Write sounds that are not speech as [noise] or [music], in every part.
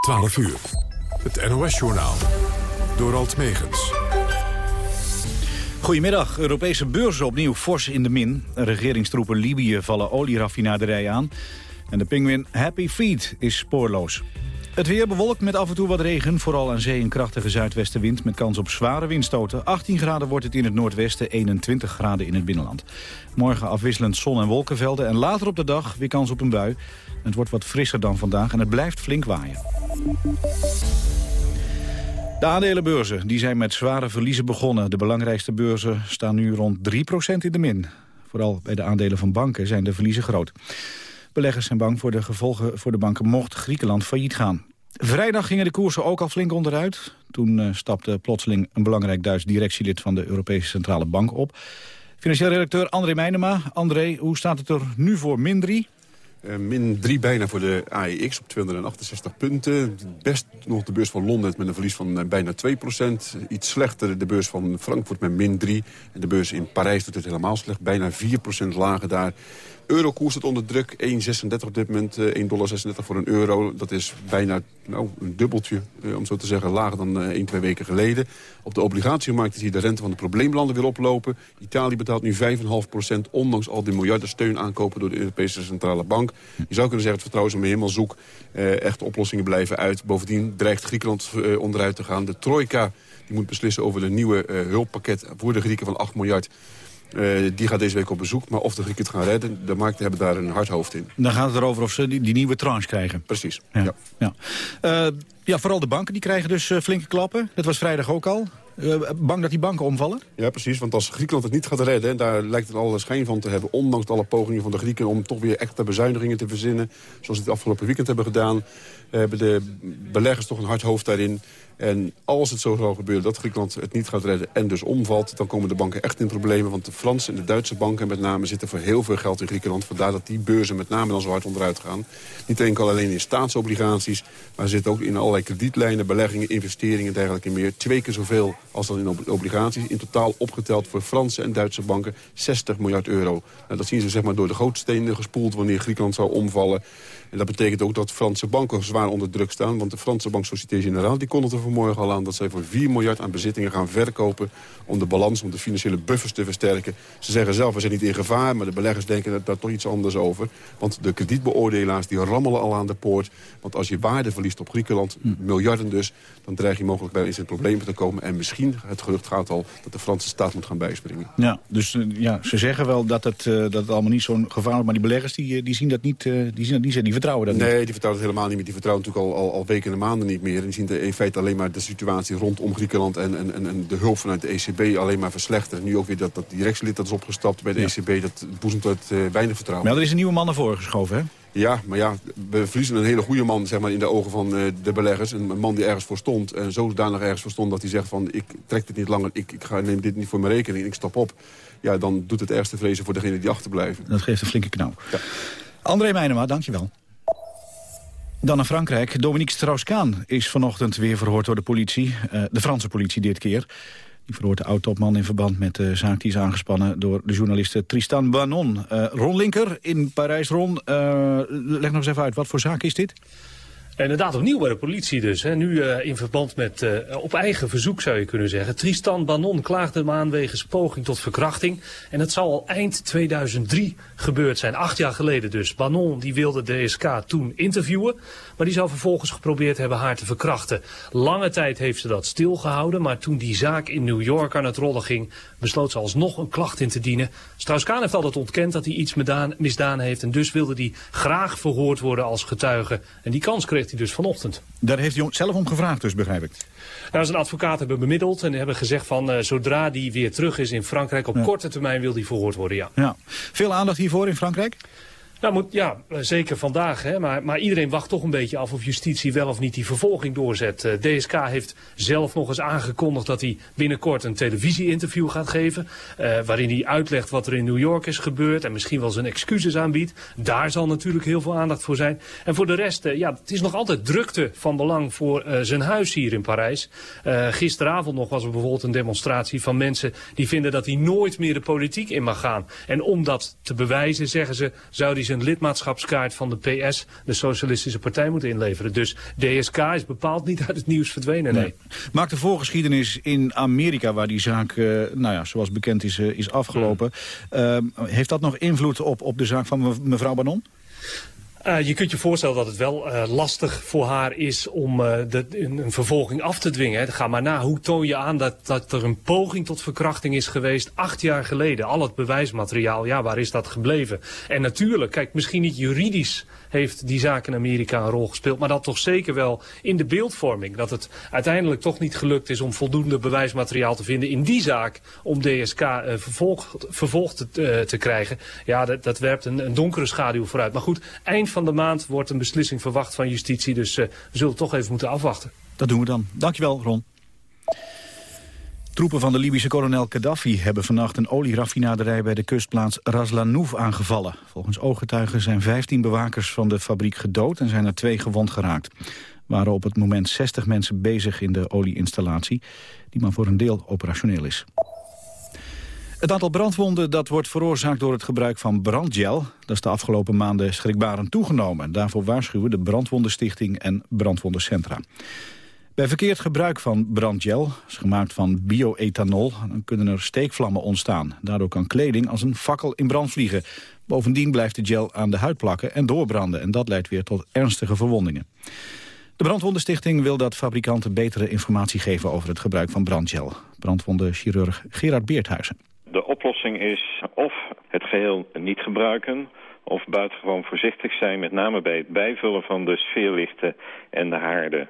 12 uur. Het NOS-journaal. Door Alt Megens. Goedemiddag. Europese beurzen opnieuw fors in de min. Regeringstroepen Libië vallen olieraffinaderijen aan. En de pinguïn Happy Feet is spoorloos. Het weer bewolkt met af en toe wat regen. Vooral aan zee een krachtige zuidwestenwind met kans op zware windstoten. 18 graden wordt het in het noordwesten, 21 graden in het binnenland. Morgen afwisselend zon- en wolkenvelden en later op de dag weer kans op een bui. Het wordt wat frisser dan vandaag en het blijft flink waaien. De aandelenbeurzen die zijn met zware verliezen begonnen. De belangrijkste beurzen staan nu rond 3% in de min. Vooral bij de aandelen van banken zijn de verliezen groot. Beleggers zijn bang voor de gevolgen voor de banken mocht Griekenland failliet gaan. Vrijdag gingen de koersen ook al flink onderuit. Toen uh, stapte plotseling een belangrijk Duits directielid van de Europese Centrale Bank op. Financieel redacteur André Meijnema. André, hoe staat het er nu voor min 3? Uh, min 3 bijna voor de AEX op 268 punten. Best nog de beurs van Londen met een verlies van uh, bijna 2% Iets slechter de beurs van Frankfurt met min 3. En de beurs in Parijs doet het helemaal slecht. Bijna 4% lager daar eurokoers staat onder druk. 1,36 op dit moment, 1,36 eh, voor een euro. Dat is bijna nou, een dubbeltje, eh, om zo te zeggen, lager dan 1, eh, 2 weken geleden. Op de obligatiemarkt is hier de rente van de probleemlanden weer oplopen. Italië betaalt nu 5,5% ondanks al die miljarden steun aankopen door de Europese Centrale Bank. Je zou kunnen zeggen, het vertrouwen is om helemaal zoek. Echte oplossingen blijven uit. Bovendien dreigt Griekenland onderuit te gaan. De trojka die moet beslissen over een nieuwe hulppakket voor de Grieken van 8 miljard. Uh, die gaat deze week op bezoek. Maar of de Grieken het gaan redden, de markten hebben daar een hard hoofd in. Dan gaat het erover of ze die, die nieuwe tranche krijgen. Precies, ja. Ja. Ja. Uh, ja, vooral de banken die krijgen dus uh, flinke klappen. Dat was vrijdag ook al. bang dat die banken omvallen? Ja, precies. Want als Griekenland het niet gaat redden... daar lijkt het alle schijn van te hebben... ondanks alle pogingen van de Grieken... om toch weer echte bezuinigingen te verzinnen... zoals ze het afgelopen weekend hebben gedaan... hebben de beleggers toch een hard hoofd daarin... En als het zo zou gebeuren dat Griekenland het niet gaat redden en dus omvalt... dan komen de banken echt in problemen. Want de Franse en de Duitse banken met name zitten voor heel veel geld in Griekenland. Vandaar dat die beurzen met name dan zo hard onderuit gaan. Niet enkel alleen in staatsobligaties, maar zitten ook in allerlei kredietlijnen, beleggingen, investeringen en dergelijke meer. Twee keer zoveel als dan in obligaties. In totaal opgeteld voor Franse en Duitse banken 60 miljard euro. Nou, dat zien ze zeg maar door de gootstenen gespoeld wanneer Griekenland zou omvallen. En dat betekent ook dat Franse banken zwaar onder druk staan. Want de Franse bank Société Générale die kondigde vanmorgen al aan... dat zij voor 4 miljard aan bezittingen gaan verkopen... om de balans, om de financiële buffers te versterken. Ze zeggen zelf, we zijn niet in gevaar... maar de beleggers denken daar toch iets anders over. Want de kredietbeoordelaars die rammelen al aan de poort. Want als je waarde verliest op Griekenland, hm. miljarden dus... dan dreig je mogelijk bij eens in problemen te komen. En misschien, het gerucht gaat al, dat de Franse staat moet gaan bijspringen. Ja, dus eh, ja, ze zeggen wel dat het, uh, dat het allemaal niet zo'n gevaarlijk... maar die beleggers die, eh, die zien dat niet, die zien dat niet, die vertrouwen dat nee, niet. die vertrouwen het helemaal niet meer. Die vertrouwen natuurlijk al, al, al weken en maanden niet meer. En die zien in feite alleen maar de situatie rondom Griekenland... en, en, en de hulp vanuit de ECB alleen maar verslechteren. Nu ook weer dat, dat directielid dat is opgestapt bij de ECB... dat boezemt uit uh, weinig vertrouwen. Maar er is een nieuwe man naar voren geschoven, hè? Ja, maar ja, we verliezen een hele goede man zeg maar, in de ogen van uh, de beleggers. Een, man die ergens voor stond. En zodanig ergens voor stond dat hij zegt van... ik trek dit niet langer, ik, ik ga, neem dit niet voor mijn rekening, ik stap op. Ja, dan doet het ergste vrezen voor degene die achterblijven. Dat geeft een flinke knauw. Ja. André Meijnema, dankjewel. Dan naar Frankrijk. Dominique Strauss-Kaan is vanochtend weer verhoord door de politie. Uh, de Franse politie dit keer. Die verhoort de oud-topman in verband met de zaak die is aangespannen... door de journaliste Tristan Banon. Uh, Ron Linker in Parijs. Ron, uh, leg nog eens even uit, wat voor zaak is dit? Inderdaad, opnieuw bij de politie dus. Hè. Nu uh, in verband met, uh, op eigen verzoek zou je kunnen zeggen. Tristan Banon klaagde hem aan wegens poging tot verkrachting. En dat zou al eind 2003 gebeurd zijn, acht jaar geleden dus. Banon die wilde de DSK toen interviewen. Maar die zou vervolgens geprobeerd hebben haar te verkrachten. Lange tijd heeft ze dat stilgehouden. Maar toen die zaak in New York aan het rollen ging... besloot ze alsnog een klacht in te dienen. Strauss-Kaan heeft altijd ontkend dat hij iets misdaan heeft. En dus wilde hij graag verhoord worden als getuige. En die kans kreeg hij dus vanochtend. Daar heeft hij zelf om gevraagd dus, begrijp ik. Nou, zijn advocaat hebben bemiddeld en hebben gezegd van... Uh, zodra die weer terug is in Frankrijk, op ja. korte termijn wil die verhoord worden, ja. ja. Veel aandacht hiervoor in Frankrijk? Nou, moet, ja, zeker vandaag. Hè, maar, maar iedereen wacht toch een beetje af of justitie wel of niet die vervolging doorzet. Uh, DSK heeft zelf nog eens aangekondigd dat hij binnenkort een televisie-interview gaat geven. Uh, waarin hij uitlegt wat er in New York is gebeurd en misschien wel zijn excuses aanbiedt. Daar zal natuurlijk heel veel aandacht voor zijn. En voor de rest, uh, ja, het is nog altijd drukte van belang voor zijn huis hier in Parijs. gisteravond nog was er bijvoorbeeld een demonstratie van mensen die vinden dat hij nooit meer de politiek in mag gaan. En om dat te bewijzen, zeggen ze, zou hij een lidmaatschapskaart van de PS, de Socialistische Partij, moet inleveren. Dus DSK is bepaald niet uit het nieuws verdwenen, nee. Maakt de voorgeschiedenis in Amerika, waar die zaak, uh, nou ja, zoals bekend is, uh, is afgelopen... Uh, heeft dat nog invloed op, op de zaak van mevrouw Banon? Uh, je kunt je voorstellen dat het wel uh, lastig voor haar is om uh, de, een, vervolging af te dwingen. Ga maar na, hoe toon je aan dat, dat er een poging tot verkrachting is geweest acht jaar geleden? Al het bewijsmateriaal, ja, waar is dat gebleven? En natuurlijk, kijk, misschien niet juridisch heeft die zaak in Amerika een rol gespeeld. Maar dat toch zeker wel in de beeldvorming. Dat het uiteindelijk toch niet gelukt is om voldoende bewijsmateriaal te vinden in die zaak. Om DSK uh, vervolgd, vervolgd te, uh, te, krijgen. Ja, dat, dat werpt een, een, donkere schaduw vooruit. Maar goed, eind van de maand wordt een beslissing verwacht van justitie. Dus uh, we zullen toch even moeten afwachten. Dat doen we dan. Dankjewel, Ron. Troepen van de Libische kolonel Gaddafi hebben vannacht een olieraffinaderij bij de kustplaats Raslanouf aangevallen. Volgens ooggetuigen zijn 15 bewakers van de fabriek gedood en zijn er twee gewond geraakt. Er waren op het moment 60 mensen bezig in de olieinstallatie, die maar voor een deel operationeel is. Het aantal brandwonden dat wordt veroorzaakt door het gebruik van brandgel... dat is de afgelopen maanden schrikbarend toegenomen. Daarvoor waarschuwen de Brandwondenstichting en Brandwondencentra. Bij verkeerd gebruik van brandgel, is gemaakt van bioethanol... kunnen er steekvlammen ontstaan. Daardoor kan kleding als een fakkel in brand vliegen. Bovendien blijft de gel aan de huid plakken en doorbranden... en dat leidt weer tot ernstige verwondingen. De Brandwondenstichting wil dat fabrikanten betere informatie geven... over het gebruik van brandgel. Brandwondenchirurg Gerard Beerthuizen. De oplossing is of het geheel niet gebruiken of buitengewoon voorzichtig zijn... met name bij het bijvullen van de sfeerlichten en de haarden.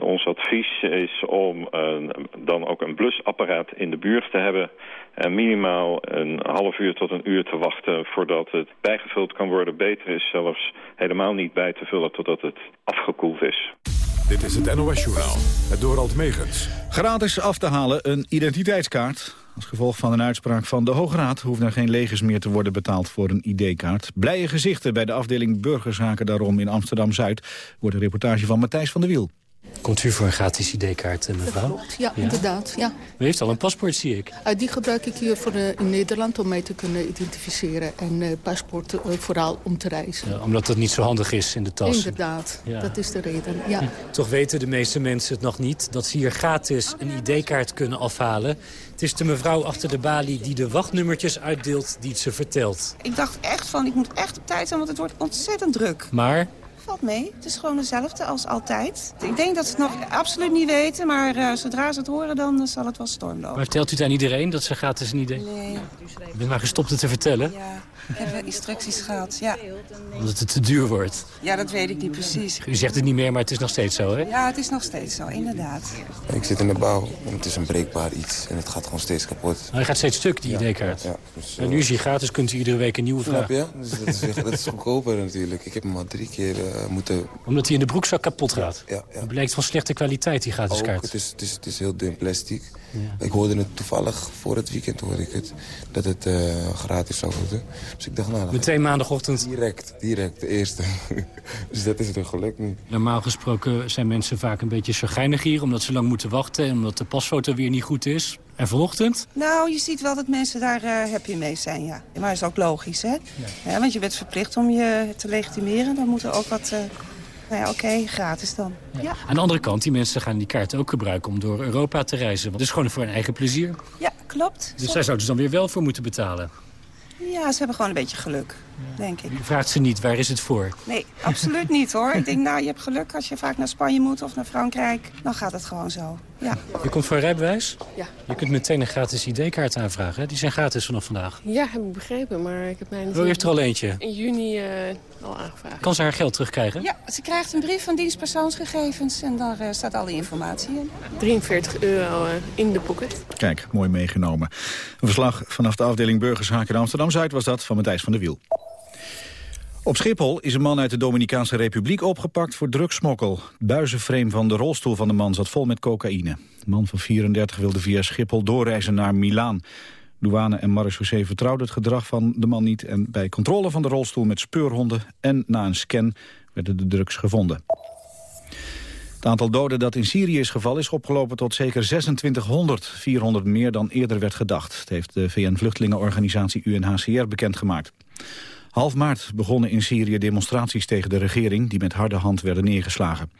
Ons advies is om uh, dan ook een blusapparaat in de buurt te hebben... en minimaal een half uur tot een uur te wachten voordat het bijgevuld kan worden. Beter is zelfs helemaal niet bij te vullen totdat het afgekoeld is. Dit is het NOS-journaal, het Dorald Megens. Gratis af te halen een identiteitskaart. Als gevolg van een uitspraak van de Hoge Raad... hoeven er geen legers meer te worden betaald voor een ID-kaart. Blije gezichten bij de afdeling Burgerzaken daarom in Amsterdam-Zuid... wordt een reportage van Matthijs van der Wiel. Komt u voor een gratis ID-kaart, mevrouw? Klopt, ja, ja, inderdaad. Ja. U heeft al een paspoort, zie ik. Uh, die gebruik ik hier voor, uh, in Nederland om mij te kunnen identificeren. En uh, paspoort vooral om te reizen. Ja, omdat dat niet zo handig is in de tas. Inderdaad, ja. dat is de reden. Ja. Hm. Toch weten de meeste mensen het nog niet... dat ze hier gratis een ID-kaart kunnen afhalen. Het is de mevrouw achter de balie die de wachtnummertjes uitdeelt die het ze vertelt. Ik dacht echt van, ik moet echt op tijd zijn, want het wordt ontzettend druk. Maar valt mee. Het is gewoon dezelfde als altijd. Ik denk dat ze het nog absoluut niet weten, maar uh, zodra ze het horen, dan uh, zal het wel stormlopen. Maar vertelt u het aan iedereen dat ze gratis een idee? Nee. Je bent maar gestopt het te vertellen? Ja, ik heb instructies gehad, ja. Omdat het te duur wordt? Ja, dat weet ik niet precies. U zegt het niet meer, maar het is nog steeds zo, hè? Ja, het is nog steeds zo, inderdaad. Ik zit in de bouw en het is een breekbaar iets en het gaat gewoon steeds kapot. Maar hij gaat steeds stuk, die ID-kaart. Ja, dus, uh, en nu is hij gratis, kunt u iedere week een nieuwe vragen. Snap je? Dus dat, is, dat is goedkoper natuurlijk. Ik heb hem al drie keer moeten omdat hij in de broekzak kapot gaat? Ja, ja. Het blijkt van slechte kwaliteit, die gratis Ook, kaart. Het is, het, is, het is heel dun plastic. Ja. Ik hoorde het toevallig, voor het weekend hoorde ik het, dat het uh, gratis zou worden. Dus ik dacht, nou... Meteen maandagochtend? Direct, direct, de eerste. [laughs] dus dat is het een geluk niet. Normaal gesproken zijn mensen vaak een beetje chagrijnig hier... omdat ze lang moeten wachten en omdat de pasfoto weer niet goed is. En vanochtend? Nou, je ziet wel dat mensen daar uh, happy mee zijn, ja. Maar dat is ook logisch, hè? Ja. ja. want je bent verplicht om je te legitimeren. Dan moet er ook wat... Uh, nou ja, oké, okay, gratis dan. Ja. Ja. Aan de andere kant, die mensen gaan die kaart ook gebruiken om door Europa te reizen. Want het is gewoon voor hun eigen plezier. Ja, klopt. Dus daar zouden ze dan weer wel voor moeten betalen. Ja, ze hebben gewoon een beetje geluk. Denk ik. U vraagt ze niet, waar is het voor? Nee, absoluut niet hoor. Ik denk, nou, je hebt geluk als je vaak naar Spanje moet of naar Frankrijk. Dan gaat het gewoon zo, ja. Je komt voor een rijbewijs? Ja. Je kunt meteen een gratis ID-kaart aanvragen. Die zijn gratis vanaf vandaag. Ja, heb ik begrepen, maar ik heb mij Oh, je heeft er al eentje? In juni uh, al aangevraagd. Kan ze haar geld terugkrijgen? Ja, ze krijgt een brief van dienstpersoonsgegevens en daar uh, staat alle informatie in. 43 euro uh, in de pocket. Kijk, mooi meegenomen. Een verslag vanaf de afdeling Burgershaken in Amsterdam-Zuid was dat van Matthijs van der Wiel. Op Schiphol is een man uit de Dominicaanse Republiek opgepakt voor drugsmokkel. Het buizenframe van de rolstoel van de man zat vol met cocaïne. De man van 34 wilde via Schiphol doorreizen naar Milaan. Douane en marechaussee vertrouwden het gedrag van de man niet... en bij controle van de rolstoel met speurhonden en na een scan werden de drugs gevonden. Het aantal doden dat in Syrië is gevallen is opgelopen tot zeker 2600, 400 meer dan eerder werd gedacht. Het heeft de VN-vluchtelingenorganisatie UNHCR bekendgemaakt. Half maart begonnen in Syrië demonstraties tegen de regering... die met harde hand werden neergeslagen.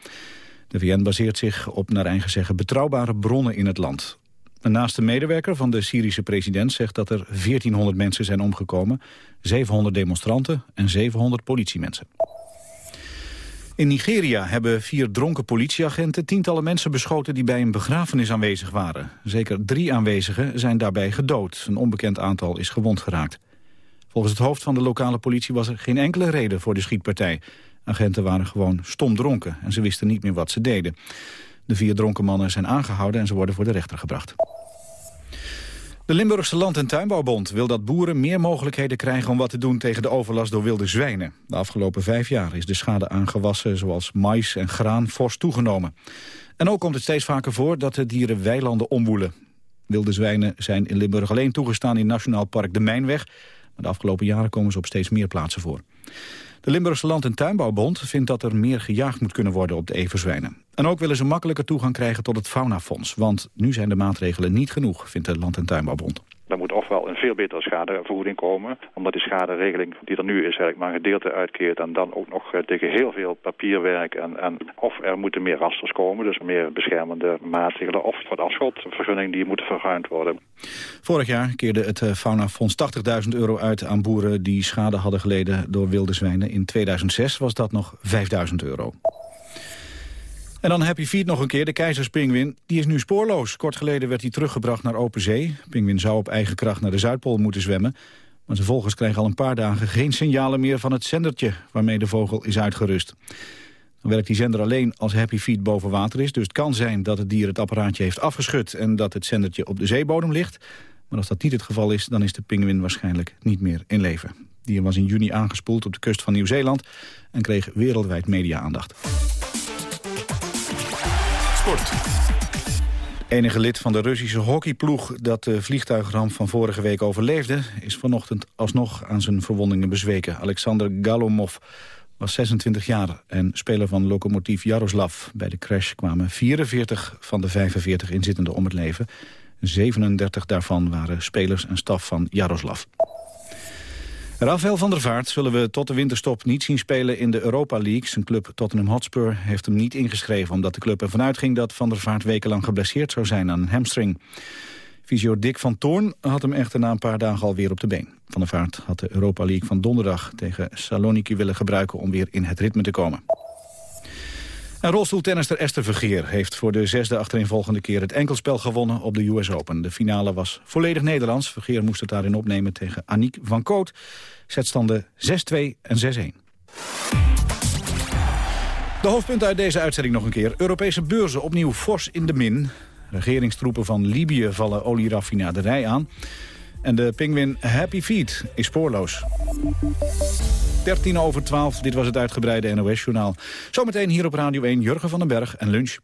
De VN baseert zich op, naar eigen zeggen, betrouwbare bronnen in het land. Een naaste medewerker van de Syrische president zegt dat er 1400 mensen zijn omgekomen... 700 demonstranten en 700 politiemensen. In Nigeria hebben vier dronken politieagenten tientallen mensen beschoten die bij een begrafenis aanwezig waren. Zeker drie aanwezigen zijn daarbij gedood. Een onbekend aantal is gewond geraakt. Volgens het hoofd van de lokale politie was er geen enkele reden voor de schietpartij. Agenten waren gewoon stom dronken en ze wisten niet meer wat ze deden. De vier dronken mannen zijn aangehouden en ze worden voor de rechter gebracht. De Limburgse Land- en Tuinbouwbond wil dat boeren meer mogelijkheden krijgen om wat te doen tegen de overlast door wilde zwijnen. De afgelopen vijf jaar is de schade aan gewassen zoals mais en graan fors toegenomen. En ook komt het steeds vaker voor dat de dieren weilanden omwoelen. Wilde zwijnen zijn in Limburg alleen toegestaan in Nationaal Park de Mijnweg, maar de afgelopen jaren komen ze op steeds meer plaatsen voor. De Limburgse Land- en Tuinbouwbond vindt dat er meer gejaagd moet kunnen worden op de everzwijnen. En ook willen ze makkelijker toegang krijgen tot het faunafonds. Want nu zijn de maatregelen niet genoeg, vindt de Land- en Tuinbouwbond. Er moet ofwel een veel betere schadevergoeding komen. Omdat die schaderegeling die er nu is eigenlijk maar een gedeelte uitkeert. En dan ook nog eh, tegen heel veel papierwerk. En, en of er moeten meer rasters komen. Dus meer beschermende maatregelen. Of voor de afschotvergunning die moeten verruimd worden. Vorig jaar keerde het eh, Faunafonds 80.000 euro uit aan boeren die schade hadden geleden door wilde zwijnen. In 2006 was dat nog 5.000 euro. En dan Happy Feet nog een keer, de keizerspingwin. Die is nu spoorloos. Kort geleden werd hij teruggebracht naar open zee. Pingwin zou op eigen kracht naar de Zuidpool moeten zwemmen. Maar zijn volgers kregen al een paar dagen geen signalen meer van het zendertje... waarmee de vogel is uitgerust. Dan werkt die zender alleen als Happy Feet boven water is. Dus het kan zijn dat het dier het apparaatje heeft afgeschud... en dat het zendertje op de zeebodem ligt. Maar als dat niet het geval is, dan is de pinguïn waarschijnlijk niet meer in leven. Dier was in juni aangespoeld op de kust van Nieuw-Zeeland... en kreeg wereldwijd media-aandacht. Sport. Enige lid van de Russische hockeyploeg dat de vliegtuigramp van vorige week overleefde... is vanochtend alsnog aan zijn verwondingen bezweken. Alexander Galomov was 26 jaar en speler van locomotief Jaroslav. Bij de crash kwamen 44 van de 45 inzittenden om het leven. 37 daarvan waren spelers en staf van Jaroslav. Rafael van der Vaart zullen we tot de winterstop niet zien spelen in de Europa League. Zijn club Tottenham Hotspur heeft hem niet ingeschreven... omdat de club ervan uitging dat Van der Vaart wekenlang geblesseerd zou zijn aan een hamstring. Fysio Dick van Toorn had hem echter na een paar dagen alweer op de been. Van der Vaart had de Europa League van donderdag tegen Saloniki willen gebruiken... om weer in het ritme te komen. En rolstoeltennister Esther Vergeer heeft voor de zesde achtereenvolgende keer het enkelspel gewonnen op de US Open. De finale was volledig Nederlands. Vergeer moest het daarin opnemen tegen Aniek van Koot. Zetstanden 6-2 en 6-1. De hoofdpunten uit deze uitzending nog een keer. Europese beurzen opnieuw fors in de min. Regeringstroepen van Libië vallen olieraffinaderij aan. En de pinguïn Happy Feet is spoorloos. 13 over 12, dit was het uitgebreide NOS-journaal. Zometeen hier op Radio 1, Jurgen van den Berg en lunch.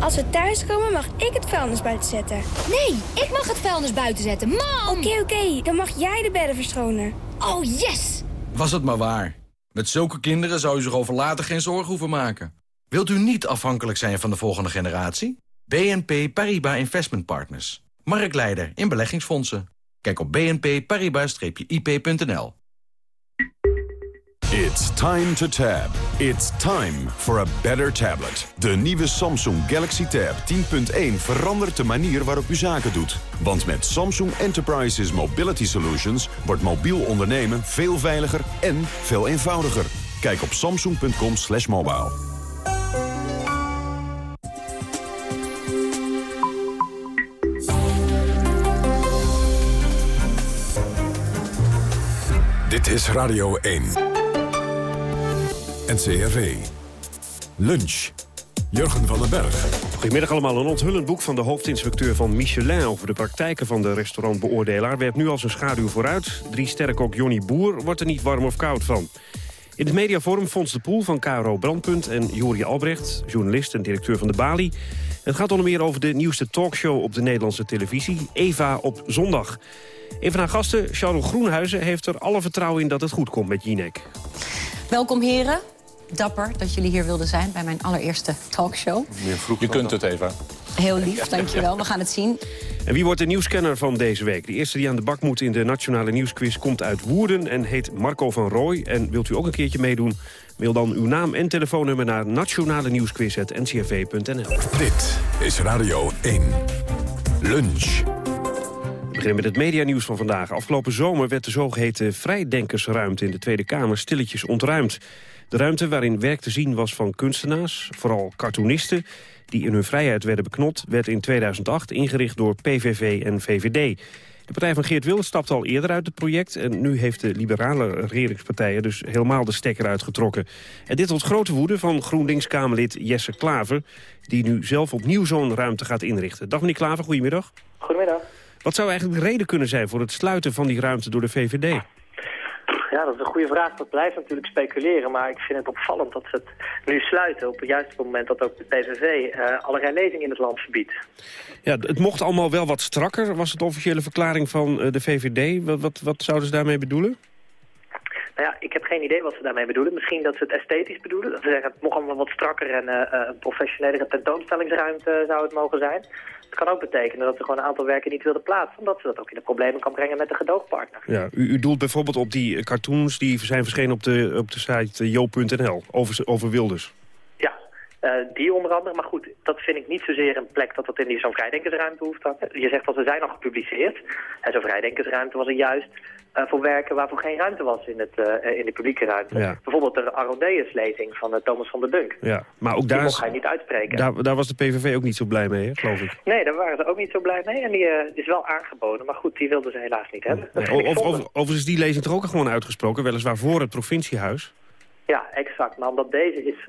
Als we thuiskomen mag ik het vuilnis buiten zetten. Nee, ik mag het vuilnis buiten zetten. Mam! Oké, oké, dan mag jij de bedden verschonen. Oh, yes! Was het maar waar. Met zulke kinderen zou u zich over later geen zorgen hoeven maken. Wilt u niet afhankelijk zijn van de volgende generatie? BNP Paribas Investment Partners. Marktleider in beleggingsfondsen. Kijk op bnpparibas-ip.nl. It's time to tab. It's time for a better tablet. De nieuwe Samsung Galaxy Tab 10.1 verandert de manier waarop u zaken doet. Want met Samsung Enterprises Mobility Solutions wordt mobiel ondernemen veel veiliger en veel eenvoudiger. Kijk op samsung.com mobile. Dit is Radio 1. NCRV. Lunch. Jurgen van den Berg. Goedemiddag allemaal. Een onthullend boek van de hoofdinspecteur van Michelin... over de praktijken van de restaurantbeoordelaar... werpt nu als een schaduw vooruit. Drie sterrenkok Johnny Boer wordt er niet warm of koud van. In het mediaforum Fons de Poel van KRO Brandpunt... en Jori Albrecht, journalist en directeur van de Bali. Het gaat onder meer over de nieuwste talkshow op de Nederlandse televisie... Eva op zondag. Een van haar gasten, Charles Groenhuizen, heeft er alle vertrouwen in dat het goed komt met Jinek. Welkom heren. Dapper dat jullie hier wilden zijn bij mijn allereerste talkshow. Je kunt het, Eva. Heel lief, dankjewel. We gaan het zien. En wie wordt de nieuwscanner van deze week? De eerste die aan de bak moet in de Nationale Nieuwsquiz komt uit Woerden... en heet Marco van Rooij. En wilt u ook een keertje meedoen? Mail dan uw naam en telefoonnummer naar nationale nieuwsquiz.ncrv.nl. Dit is Radio 1. Lunch. We beginnen met het medianieuws van vandaag. Afgelopen zomer werd de zogeheten vrijdenkersruimte in de Tweede Kamer stilletjes ontruimd. De ruimte waarin werk te zien was van kunstenaars, vooral cartoonisten... die in hun vrijheid werden beknot, werd in 2008 ingericht door PVV en VVD. De partij van Geert Wilders stapte al eerder uit het project... en nu heeft de liberale regeringspartijen dus helemaal de stekker uitgetrokken. En dit tot grote woede van GroenLinks-Kamerlid Jesse Klaver... die nu zelf opnieuw zo'n ruimte gaat inrichten. Dag meneer Klaver, goedemiddag. Goedemiddag. Wat zou eigenlijk de reden kunnen zijn voor het sluiten van die ruimte door de VVD? Ja, dat is een goede vraag. Dat blijft natuurlijk speculeren. Maar ik vind het opvallend dat ze het nu sluiten op het juiste moment dat ook de PVV uh, allerlei lezingen in het land verbiedt. Ja, het mocht allemaal wel wat strakker, was het officiële verklaring van uh, de VVD. Wat, wat, wat zouden ze daarmee bedoelen? Nou ja, ik heb geen idee wat ze daarmee bedoelen. Misschien dat ze het esthetisch bedoelen. Dat ze zeggen, het mocht allemaal wat strakker en uh, een professionelere tentoonstellingsruimte zou het mogen zijn. Het kan ook betekenen dat ze gewoon een aantal werken niet wilden plaatsen... omdat ze dat ook in de problemen kan brengen met de gedoogpartner. Ja, u, u doelt bijvoorbeeld op die cartoons die zijn verschenen op de, op de site jo.nl over, over Wilders. Ja, uh, die onder andere. Maar goed, dat vind ik niet zozeer een plek dat dat in zo'n vrijdenkersruimte hoeft. Je zegt dat ze zijn al gepubliceerd. En zo'n vrijdenkersruimte was er juist uh, voor werken waarvoor geen ruimte was in, het, uh, in de publieke ruimte. Ja. Bijvoorbeeld de Arondeus-lezing van uh, Thomas van der Dunk. Ja, maar ook daar, die mocht hij niet uitspreken. Daar, daar was de PVV ook niet zo blij mee, hè, geloof ik. Nee, daar waren ze ook niet zo blij mee. En die is wel aangeboden, maar goed, die wilden ze helaas niet hebben. Nee, overigens is die lezing toch ook gewoon uitgesproken, weliswaar voor het provinciehuis? Ja, exact. Maar omdat deze is,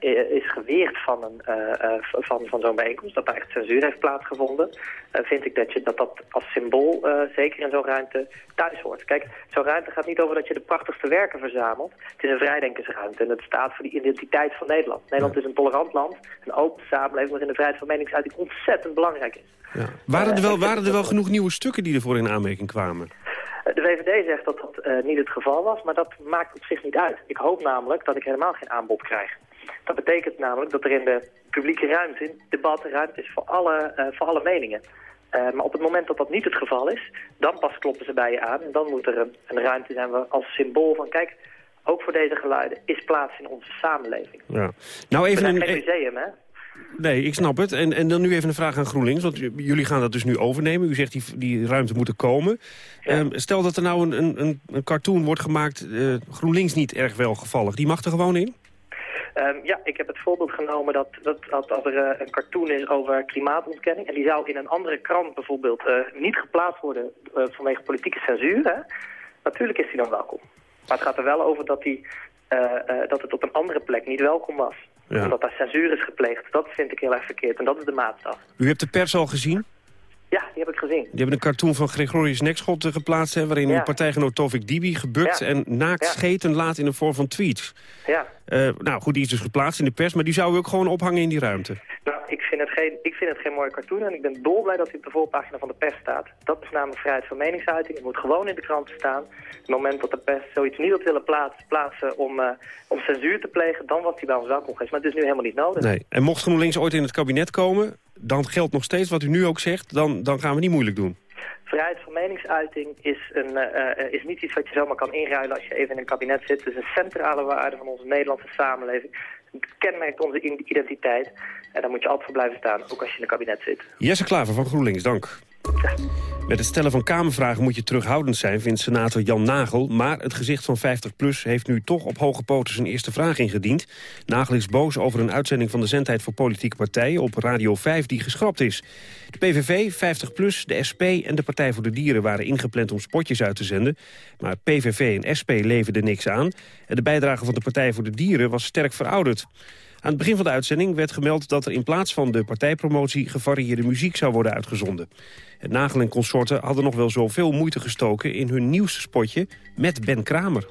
uh, is geweerd van, een, uh, van, van zo'n bijeenkomst, dat daar echt censuur heeft plaatsgevonden, vind ik dat je dat, dat als symbool, zeker in zo'n ruimte, thuis hoort. Kijk, zo'n ruimte gaat niet over dat je de prachtigste werken verzamelt. Het is een vrijdenkersruimte en het staat voor die identiteit van Nederland. Nederland is een tolerant land, een open samenleving waarin de vrijheid van meningsuiting ontzettend belangrijk is. Ja. Waren, er wel, waren er wel genoeg nieuwe stukken die ervoor in aanmerking kwamen? De VVD zegt dat dat uh, niet het geval was, maar dat maakt op zich niet uit. Ik hoop namelijk dat ik helemaal geen aanbod krijg. Dat betekent namelijk dat er in de publieke ruimte, in debat, ruimte is voor alle, uh, voor alle meningen. Uh, maar op het moment dat dat niet het geval is, dan pas kloppen ze bij je aan. En dan moet er een, een ruimte zijn waar als symbool van, kijk, ook voor deze geluiden is plaats in onze samenleving. Ja. Nou even een museum, hè? Nee, ik snap het. En, en dan nu even een vraag aan GroenLinks. Want jullie gaan dat dus nu overnemen. U zegt die, die ruimte moet er komen. Ja. Um, stel dat er nou een, een, een cartoon wordt gemaakt. Uh, GroenLinks niet erg welgevallig. Die mag er gewoon in? Um, ja, ik heb het voorbeeld genomen dat, dat, dat, dat er uh, een cartoon is over klimaatontkenning. En die zou in een andere krant bijvoorbeeld uh, niet geplaatst worden vanwege politieke censuur. Hè? Natuurlijk is die dan welkom. Maar het gaat er wel over dat, die, dat het op een andere plek niet welkom was. Ja. Omdat daar censuur is gepleegd. Dat vind ik heel erg verkeerd. En dat is de maatstaf. U hebt de pers al gezien? Ja, die heb ik gezien. Die hebben een cartoon van Gregorius Nekschot geplaatst... Hè, waarin ja. uw partijgenoot Tovik Dibi gebukt ja. en naakt ja. scheten laat in de vorm van tweets. Ja. Uh, nou goed, die is dus geplaatst in de pers, maar die zou u ook gewoon ophangen in die ruimte. Nou, ik vind het geen, ik vind het geen mooie cartoon en ik ben dolblij dat hij op de voorpagina van de pers staat. Dat is namelijk vrijheid van meningsuiting. Het moet gewoon in de krant staan. het moment dat de pers zoiets niet had willen plaatsen, plaatsen om, uh, om censuur te plegen, dan was hij bij ons welkom geweest. Maar het is nu helemaal niet nodig. Nee. En mocht GroenLinks ooit in het kabinet komen, dan geldt nog steeds wat u nu ook zegt, dan, dan gaan we niet moeilijk doen. Vrijheid van meningsuiting is, een, uh, is niet iets wat je zomaar kan inruilen als je even in een kabinet zit. Het is een centrale waarde van onze Nederlandse samenleving. Het kenmerkt onze identiteit. En daar moet je altijd voor blijven staan, ook als je in een kabinet zit. Jesse Klaver van GroenLinks, dank. Met het stellen van Kamervragen moet je terughoudend zijn, vindt senator Jan Nagel. Maar het gezicht van 50PLUS heeft nu toch op hoge poten zijn eerste vraag ingediend. Nagel is boos over een uitzending van de zendheid voor politieke partijen op Radio 5 die geschrapt is. De PVV, 50PLUS, de SP en de Partij voor de Dieren waren ingepland om spotjes uit te zenden. Maar PVV en SP leverden niks aan. En de bijdrage van de Partij voor de Dieren was sterk verouderd. Aan het begin van de uitzending werd gemeld dat er in plaats van de partijpromotie gevarieerde muziek zou worden uitgezonden. Het Nagel en consorten hadden nog wel zoveel moeite gestoken in hun nieuwste spotje met Ben Kramer.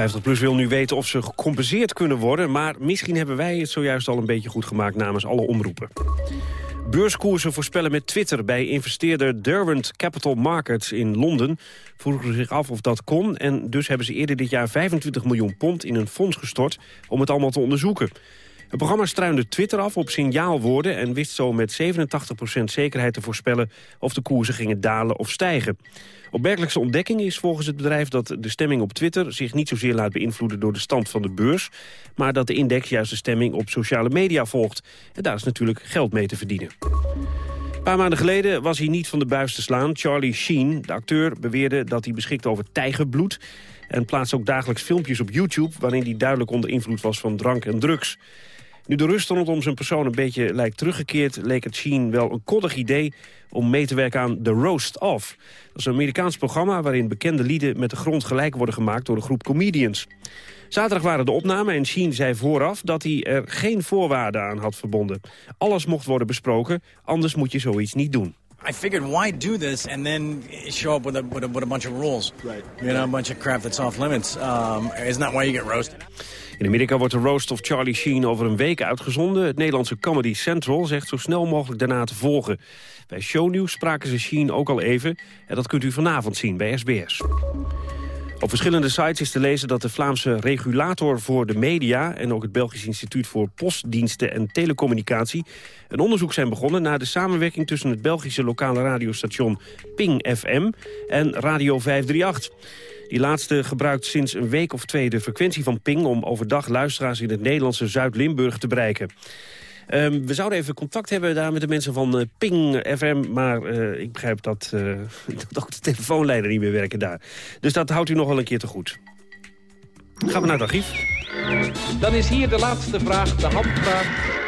50PLUS wil nu weten of ze gecompenseerd kunnen worden... maar misschien hebben wij het zojuist al een beetje goed gemaakt namens alle omroepen. Beurskoersen voorspellen met Twitter bij investeerder Derwent Capital Markets in Londen. Vroegen zich af of dat kon en dus hebben ze eerder dit jaar 25 miljoen pond in een fonds gestort om het allemaal te onderzoeken. Het programma struinde Twitter af op signaalwoorden... en wist zo met 87% zekerheid te voorspellen... of de koersen gingen dalen of stijgen. Opmerkelijkste ontdekking is volgens het bedrijf dat de stemming op Twitter... zich niet zozeer laat beïnvloeden door de stand van de beurs... maar dat de index juist de stemming op sociale media volgt. En daar is natuurlijk geld mee te verdienen. Een paar maanden geleden was hij niet van de buis te slaan. Charlie Sheen, de acteur, beweerde dat hij beschikt over tijgerbloed... en plaatst ook dagelijks filmpjes op YouTube... waarin hij duidelijk onder invloed was van drank en drugs. Nu de rust rondom zijn persoon een beetje lijkt teruggekeerd... leek het Sheen wel een koddig idee om mee te werken aan The Roast Off. Dat is een Amerikaans programma waarin bekende lieden met de grond gelijk worden gemaakt door een groep comedians. Zaterdag waren de opnamen en Sheen zei vooraf dat hij er geen voorwaarden aan had verbonden. Alles mocht worden besproken, anders moet je zoiets niet doen. I figured why do this and then show up with a, with a, with a bunch of rules. Right. You know, a bunch of crap that's off limits. Um, isn't that why you get roasted? In Amerika wordt de roast of Charlie Sheen over een week uitgezonden. Het Nederlandse Comedy Central zegt zo snel mogelijk daarna te volgen. Bij Shownieuws spraken ze Sheen ook al even. En dat kunt u vanavond zien bij SBS. Op verschillende sites is te lezen dat de Vlaamse regulator voor de media... en ook het Belgisch Instituut voor Postdiensten en Telecommunicatie... een onderzoek zijn begonnen naar de samenwerking tussen het Belgische lokale radiostation Ping FM en Radio 538. Die laatste gebruikt sinds een week of twee de frequentie van Ping... om overdag luisteraars in het Nederlandse Zuid-Limburg te bereiken. Um, we zouden even contact hebben daar met de mensen van uh, Ping FM... maar uh, ik begrijp dat, uh, [laughs] dat ook de telefoonlijnen niet meer werken daar. Dus dat houdt u nog wel een keer te goed. Gaan we naar het archief. Dan is hier de laatste vraag, de handvraag.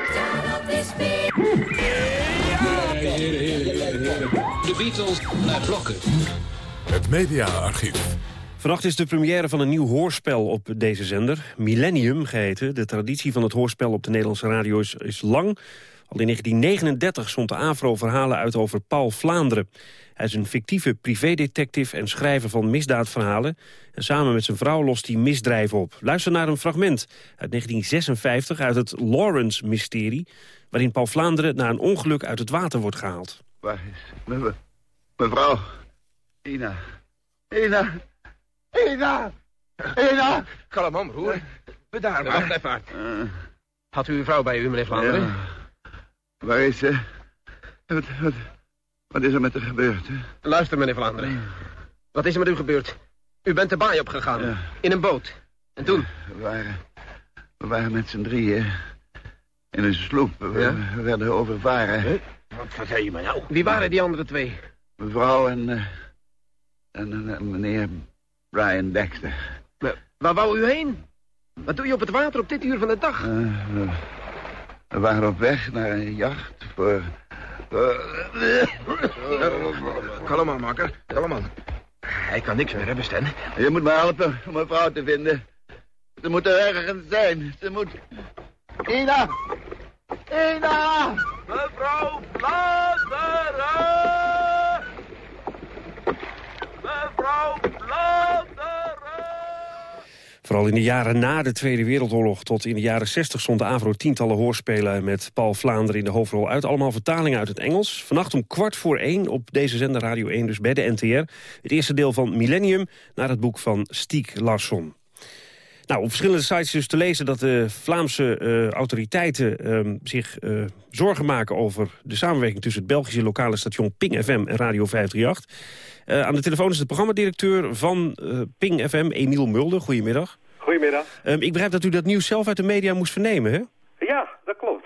De Beatles naar blokken. Het mediaarchief. Vannacht is de première van een nieuw hoorspel op deze zender. Millennium geheten. De traditie van het hoorspel op de Nederlandse radio is, lang. Al in 1939 zond de AVRO verhalen uit over Paul Vlaanderen. Hij is een fictieve privédetective en schrijver van misdaadverhalen. En samen met zijn vrouw lost hij misdrijven op. Luister naar een fragment uit 1956 uit het Lawrence-mysterie... waarin Paul Vlaanderen na een ongeluk uit het water wordt gehaald. Waar is mevrouw? Ina. Ina. Ina! Ina! Kalm aan, broer. Bedaar maar. Wacht even, Had u uw vrouw bij u, meneer Vlaanderen? Ja. Waar is ze? Wat, wat, wat is er met haar gebeurd? Hè? Luister, meneer Vlaanderen. Wat is er met u gebeurd? U bent de baai opgegaan. Ja. In een boot. En toen? We waren, we waren met z'n drieën in een sloep. We, ja? we werden overvaren. Huh? Wat vertel je me nou? Wie waren die andere twee? Mevrouw en, uh, en, en meneer Brian Dexter. waar wou u heen? Wat doe je op het water op dit uur van de dag? Uh, we, waren op weg naar een jacht voor... Uh, kalm aan, makker. Kalm aan. Hij kan niks meer hebben, Stan. Je moet me helpen om mijn vrouw te vinden. Ze moet er ergens zijn. Ze moet... Ina! Ina! Mevrouw Vlaanderen! Mevrouw Vooral in de jaren na de Tweede Wereldoorlog tot in de jaren 60 stond de AVRO tientallen hoorspelen met Paul Vlaanderen in de hoofdrol uit. Allemaal vertalingen uit het Engels. Vannacht om kwart voor één op deze zender Radio 1, dus bij de NTR. Het eerste deel van Millennium naar het boek van Stiek Larsson. Nou, op verschillende sites dus te lezen dat de Vlaamse uh, autoriteiten uh, zich uh, zorgen maken over de samenwerking tussen het Belgische lokale station Ping FM en Radio 538. Aan de telefoon is de programmadirecteur van Ping FM, Emiel Mulder. Goedemiddag. Goedemiddag. Ehm, ik begrijp dat u dat nieuws zelf uit de media moest vernemen, hè? Ja, dat klopt.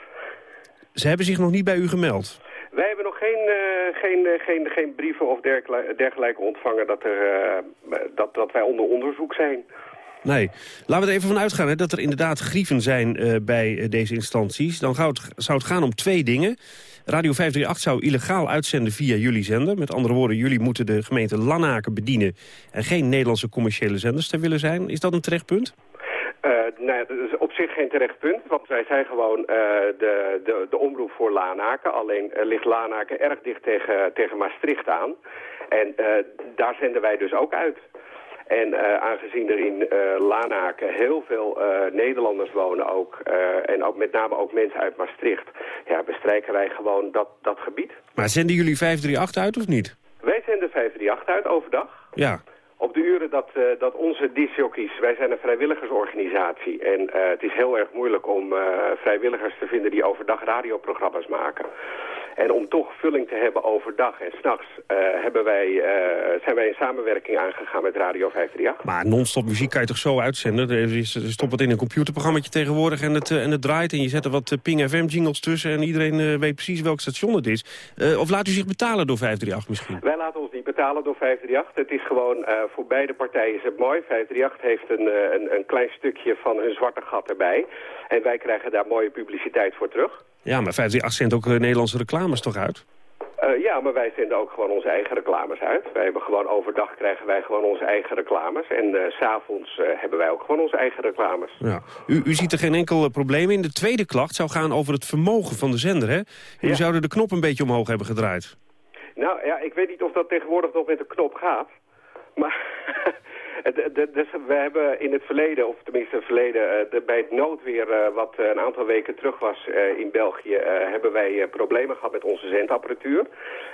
Ze hebben zich nog niet bij u gemeld? Wij hebben nog geen, geen, geen, geen brieven of dergelijke ontvangen dat, er, dat, dat wij onder onderzoek zijn. Nee. Laten we er even van uitgaan hè, dat er inderdaad grieven zijn uh, bij uh, deze instanties. Dan zou het, gaan om twee dingen. Radio 538 zou illegaal uitzenden via jullie zender. Met andere woorden, jullie moeten de gemeente Lanaken bedienen... en geen Nederlandse commerciële zenders te willen zijn. Is dat een terecht punt? Uh, nee, dat is op zich geen terecht punt, want wij zijn gewoon de, de, de omroep voor Lanaken. Alleen ligt Lanaken erg dicht tegen, tegen Maastricht aan. En daar zenden wij dus ook uit. En eh, aangezien er in Lanaken heel veel eh, Nederlanders wonen ook... en ook met name ook mensen uit Maastricht... ja, bestrijken wij gewoon dat, dat gebied. Maar zenden jullie 538 uit of niet? Wij zenden 538 uit overdag. Ja. Op de uren dat, dat onze discjockeys, wij zijn een vrijwilligersorganisatie. En het is heel erg moeilijk om vrijwilligers te vinden die overdag radioprogramma's maken. En om toch vulling te hebben overdag en s'nachts eh wij, eh, zijn wij een samenwerking aangegaan met Radio 538. Maar non-stop muziek kan je toch zo uitzenden? Er stopt het in een computerprogramma tegenwoordig en het, eh, en het draait... en je zet er wat Ping FM-jingles tussen... en iedereen weet precies welk station het is. Of laat u zich betalen door 538 misschien? Wij laten ons niet betalen door 538. Het is gewoon, voor beide partijen is het mooi. 538 heeft een, een, een klein stukje van hun zwarte gat erbij. En wij krijgen daar mooie publiciteit voor terug. Ja, maar 538 zendt ook eh, Nederlandse reclames toch uit? Eh, ja, maar wij zenden ook gewoon onze eigen reclames uit. Wij hebben gewoon overdag krijgen wij gewoon onze eigen reclames. En s s'avonds eh, hebben wij ook gewoon onze eigen reclames. Ja. U, u ziet er geen enkel probleem in. De tweede klacht zou gaan over het vermogen van de zender, hè? U zouden de knop een beetje omhoog hebben gedraaid. Nou ja, ik weet niet of dat tegenwoordig nog met de knop gaat. Maar [laughs] dus we hebben in het verleden, of tenminste het verleden, eh, bij het noodweer eh, wat eh, een aantal weken terug was eh, in België, eh, hebben wij eh, problemen gehad met onze zendapparatuur.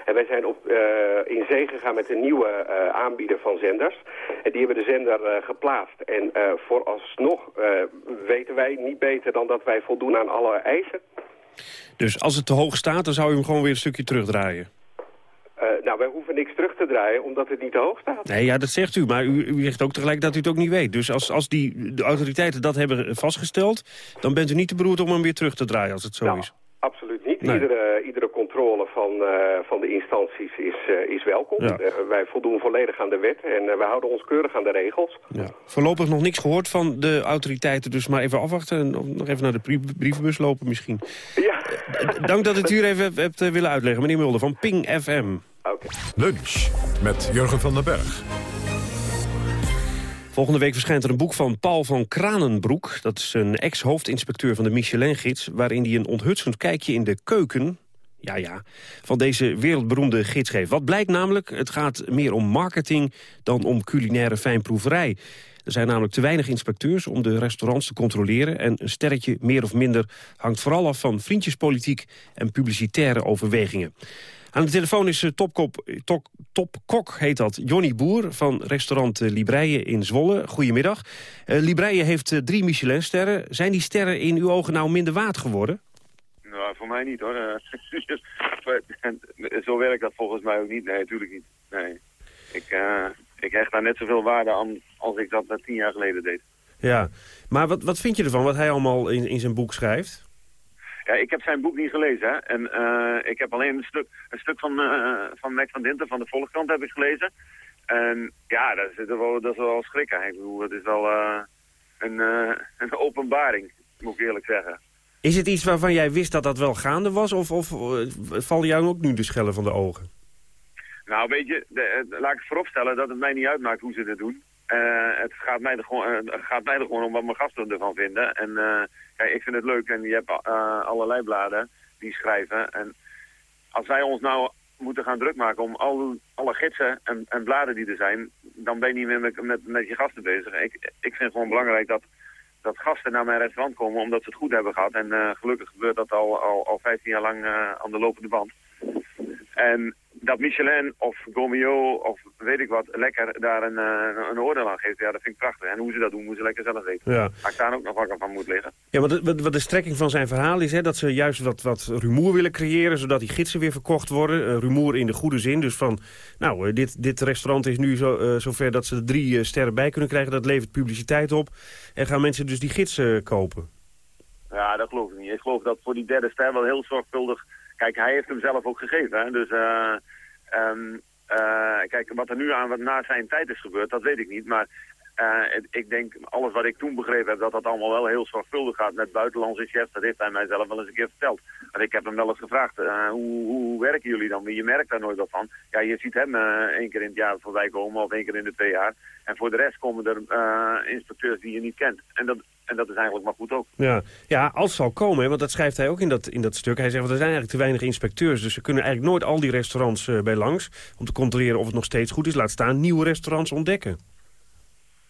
En wij zijn op, eh, in zee gegaan met een nieuwe eh, aanbieder van zenders. En die hebben de zender eh, geplaatst. En eh, vooralsnog eh, weten wij niet beter dan dat wij voldoen aan alle eisen. Dus als het te hoog staat, dan zou u hem gewoon weer een stukje terugdraaien. Nou, wij hoeven niks terug te draaien omdat het niet te hoog staat. Nee, ja, dat zegt u. Maar u, u zegt ook tegelijk dat u het ook niet weet. Dus als, als die, de autoriteiten dat hebben vastgesteld... dan bent u niet te beroerd om hem weer terug te draaien als het zo is. Absoluut niet. Nee. Iedere, iedere controle van, eh, van de instanties is, eh, is welkom. Ja. Eh, wij voldoen volledig aan de wet en wij houden ons keurig aan de regels. Ja. Voorlopig nog niks gehoord van de autoriteiten. Dus maar even afwachten en nog even naar de brie- brievenbus lopen misschien. Ja. Dank dat u het hier even hebt, willen uitleggen, meneer Mulder van Ping FM. Lunch met Jurgen van den Berg. Volgende week verschijnt er een boek van Paul van Kranenbroek. Dat is een ex-hoofdinspecteur van de Michelin-gids... waarin hij een onthutsend kijkje in de keuken... Ja, ja, van deze wereldberoemde gids geeft. Wat blijkt namelijk, het gaat meer om marketing dan om culinaire fijnproeverij. Er zijn namelijk te weinig inspecteurs om de restaurants te controleren... en een sterretje meer of minder hangt vooral af van vriendjespolitiek... en publicitaire overwegingen. Aan de telefoon is eh, topkop, top, topkok, heet dat, Jonny Boer van restaurant eh, Libreien in Zwolle. Goedemiddag. Uh, Libreien heeft drie Michelinsterren. Zijn die sterren in uw ogen nou minder waard geworden? Nou, voor mij niet hoor. [laughs] Zo werkt dat volgens mij ook niet. Nee, natuurlijk niet. Nee. Ik, eh, ik hecht daar net zoveel waarde aan als ik dat tien jaar geleden deed. Ja, maar wat, wat vind je ervan, wat hij allemaal in, in zijn boek schrijft? Ja, ik heb zijn boek niet gelezen. Hè. En eh, ik heb alleen een stuk, een stuk van, eh van Mac van Dinten van de Volkskrant heb ik gelezen. En ja, dat is, wel, dat is wel schrikken. Ik bedoel, het is wel eh, een, een openbaring, moet ik eerlijk zeggen. Is het iets waarvan jij wist dat dat wel gaande was? Of, of vallen jou ook nu de schellen van de ogen? Nou, weet je, de, laat ik vooropstellen dat het mij niet uitmaakt hoe ze dit doen. Eh, het gaat mij, er gewoon, eh, het gaat mij er gewoon om wat mijn gasten ervan vinden. En eh, kijk, ik vind het leuk en je hebt allerlei bladen die schrijven. En als wij ons nou moeten gaan druk maken om al, alle gidsen en, en bladen die er zijn, dan ben je niet meer met, met, je gasten bezig. Ik, ik vind gewoon belangrijk dat, dat gasten naar mijn restaurant komen omdat ze het goed hebben gehad. En gelukkig gebeurt dat al, al, al 15 jaar lang aan de lopende band. En dat Michelin of Gomio of weet ik wat lekker daar een, eh, een oordeel aan geeft, ja, dat vind ik prachtig. En hoe ze dat doen, moeten ze lekker zelf weten. Ja. Maar ik daar ook nog wakker van moet liggen. Ja, de, wat- wat de strekking van zijn verhaal is, hè, dat ze juist wat, wat rumoer willen creëren, zodat die gidsen weer verkocht worden. Eh, rumoer in de goede zin, dus van, nou, eh, dit, dit restaurant is nu zo, zover dat ze er drie sterren bij kunnen krijgen. Dat levert publiciteit op. En gaan mensen dus die gidsen kopen. Ja, dat geloof ik niet. Ik geloof dat voor die derde ster wel heel zorgvuldig... Kijk, hij heeft hem zelf ook gegeven. Dus eh, kijk, wat er nu aan wat na zijn tijd is gebeurd, dat weet ik niet. Maar eh, ik denk, alles wat ik toen begrepen heb, dat dat allemaal wel heel zorgvuldig gaat met buitenlandse chefs. Dat heeft hij mij zelf wel eens een keer verteld. Want ik heb hem wel eens gevraagd, eh, hoe, hoe, werken jullie dan? Je merkt daar nooit wat van. Ja, je ziet hem één keer in het jaar voorbij komen of één keer in de twee jaar. En voor de rest komen er eh, inspecteurs die je niet kent. En dat, en dat is eigenlijk maar goed ook. Ja, ja als het zal komen, want dat schrijft hij ook in dat, in dat stuk. Hij zegt, want er zijn eigenlijk te weinig inspecteurs. Dus ze kunnen eigenlijk nooit al die restaurants eh, bij langs... om te controleren of het nog steeds goed is. Laat staan nieuwe restaurants ontdekken.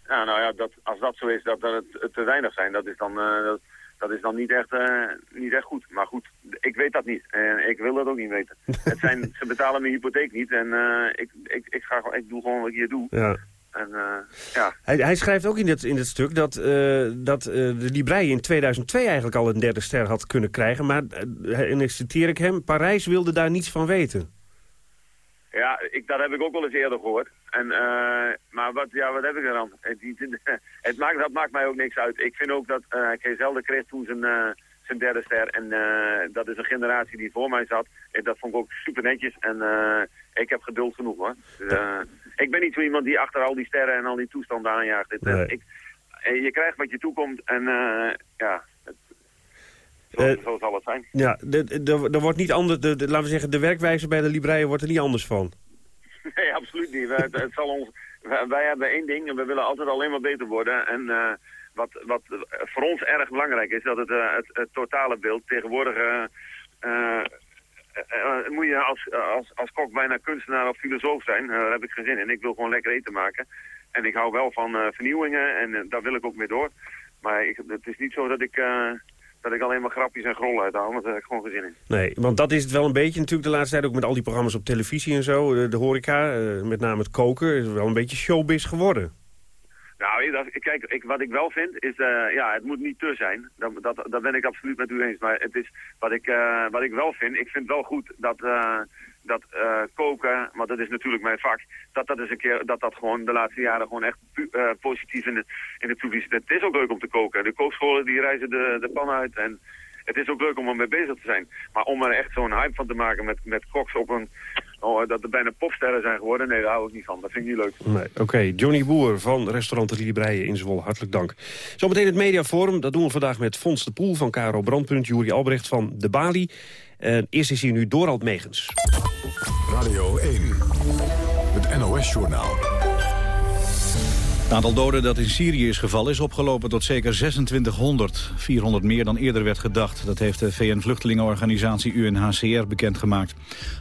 Ja, nou ja, dat, als dat zo is, dat, dat het, te weinig zijn, dat is dan, eh, dat, dat is dan niet, echt, eh, niet echt goed. Maar goed, ik weet dat niet. En ik wil dat ook niet weten. [laughs] het zijn, ze betalen mijn hypotheek niet en ik, ik, ik, ga, gewoon- ik doe gewoon wat ik hier doe. Ja. En eh, ja, Hij, hij schrijft ook in dit, in dit stuk dat, eh, dat eh, de Librei in 2002 eigenlijk al een derde ster had kunnen krijgen. Maar, en ik citeer ik hem, Parijs wilde daar niets van weten. ja ik, dat heb ik ook wel eens eerder gehoord. En, maar wat, ja, wat heb ik er dan? Het, [laughs] het maakt, dat maakt mij ook niks uit. Ik vind ook dat uh, Kees Helder kreeg toen zijn, zijn derde ster. En dat is een generatie die voor mij zat. En dat vond ik ook super netjes. En ik heb geduld genoeg hoor. Dus, eh, ik ben niet zo iemand die achter al die sterren en al die toestanden aanjaagt. Het, eh, Nee. ik, eh, je krijgt wat je toekomt en ja, het, zo, zo zal het zijn. Ja, er wordt niet anders, de, de- laten we zeggen, de werkwijze bij de Libreien wordt er niet anders van. [laughs] Nee, absoluut niet. Wij, het zal ons, wij, wij hebben één ding en we willen altijd alleen maar beter worden. En wat, wat voor ons erg belangrijk is, dat het, het, het totale beeld tegenwoordig... eh, eh, moet je als, als, als kok bijna kunstenaar of filosoof zijn. Eh, daar heb ik geen zin in. Ik wil gewoon lekker eten maken. En ik hou wel van eh, vernieuwingen en eh, daar wil ik ook mee door. Maar ik, het is niet zo dat ik, eh, dat ik alleen maar grapjes en grollen uithaal. Daar heb ik gewoon geen zin in. Nee, want dat is het wel een beetje natuurlijk de laatste tijd... ook met al die programma's op televisie en zo, de, horeca, eh, met name het koken... is wel een beetje showbiz geworden. Nou, dat- kijk, ik, wat ik wel vind is, eh, ja, het moet niet te zijn. Dat, dat, ben ik absoluut met u eens. Maar het is, wat, ik, eh, wat ik wel vind, ik vind wel goed dat, eh, dat koken, want dat is natuurlijk mijn vak, dat dat, is een keer, dat, dat gewoon de laatste jaren gewoon echt positief in de, in toekomst. Het is ook leuk om te koken. De kookscholen die reizen de, de pan uit en het is ook leuk om ermee bezig te zijn. Maar om er echt zo'n hype van te maken met, met koks op een, oh, dat er bijna popsterren zijn geworden, nee, daar hou ik niet van. Dat vind ik niet leuk. Nee, Oké, Johnny Boer van restaurant De Liebreien in Zwolle, hartelijk dank. Zometeen het mediaforum, dat doen we vandaag met Fons de Poel van KRO Brandpunt... Juri Albrecht van De Bali. En eerst is hier nu Dorald Megens. Radio 1, het NOS-journaal. Het aantal doden dat in Syrië is gevallen is opgelopen tot zeker 2600. 400 meer dan eerder werd gedacht. Dat heeft de VN-vluchtelingenorganisatie UNHCR bekendgemaakt.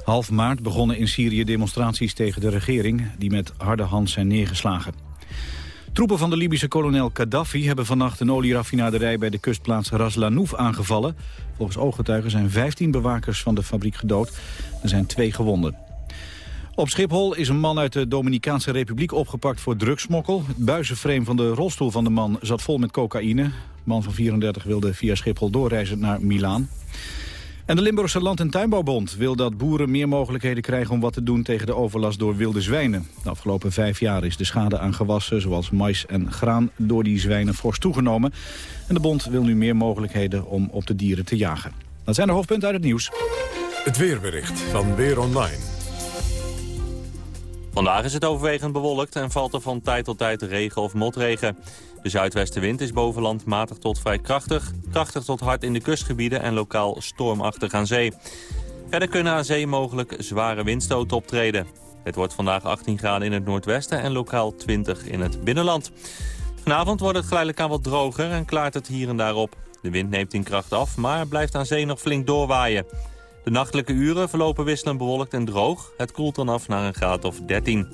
Half maart begonnen in Syrië demonstraties tegen de regering... die met harde hand zijn neergeslagen. Troepen van de Libische kolonel Gaddafi hebben vannacht een olieraffinaderij bij de kustplaats Ras Lanouf aangevallen. Volgens ooggetuigen zijn 15 bewakers van de fabriek gedood. Er zijn twee gewonden. Op Schiphol is een man uit de Dominicaanse Republiek opgepakt voor drugsmokkel. Het buizenframe van de rolstoel van de man zat vol met cocaïne. De man van 34 wilde via Schiphol doorreizen naar Milaan. En de Limburgse Land- en Tuinbouwbond wil dat boeren meer mogelijkheden krijgen om wat te doen tegen de overlast door wilde zwijnen. De afgelopen vijf jaar is de schade aan gewassen zoals mais en graan door die zwijnen fors toegenomen. En de bond wil nu meer mogelijkheden om op de dieren te jagen. Dat zijn de hoofdpunten uit het nieuws. Het weerbericht van Weer Online. Vandaag is het overwegend bewolkt en valt er van tijd tot tijd regen of motregen. De zuidwestenwind is bovenland matig tot vrij krachtig. Krachtig tot hard in de kustgebieden en lokaal stormachtig aan zee. Verder kunnen aan zee mogelijk zware windstoten optreden. Het wordt vandaag 18 graden in het noordwesten en lokaal 20 in het binnenland. Vanavond wordt het geleidelijk aan wat droger en klaart het hier en daar op. De wind neemt in kracht af, maar blijft aan zee nog flink doorwaaien. De nachtelijke uren verlopen wisselend bewolkt en droog. Het koelt dan af naar een graad of 13.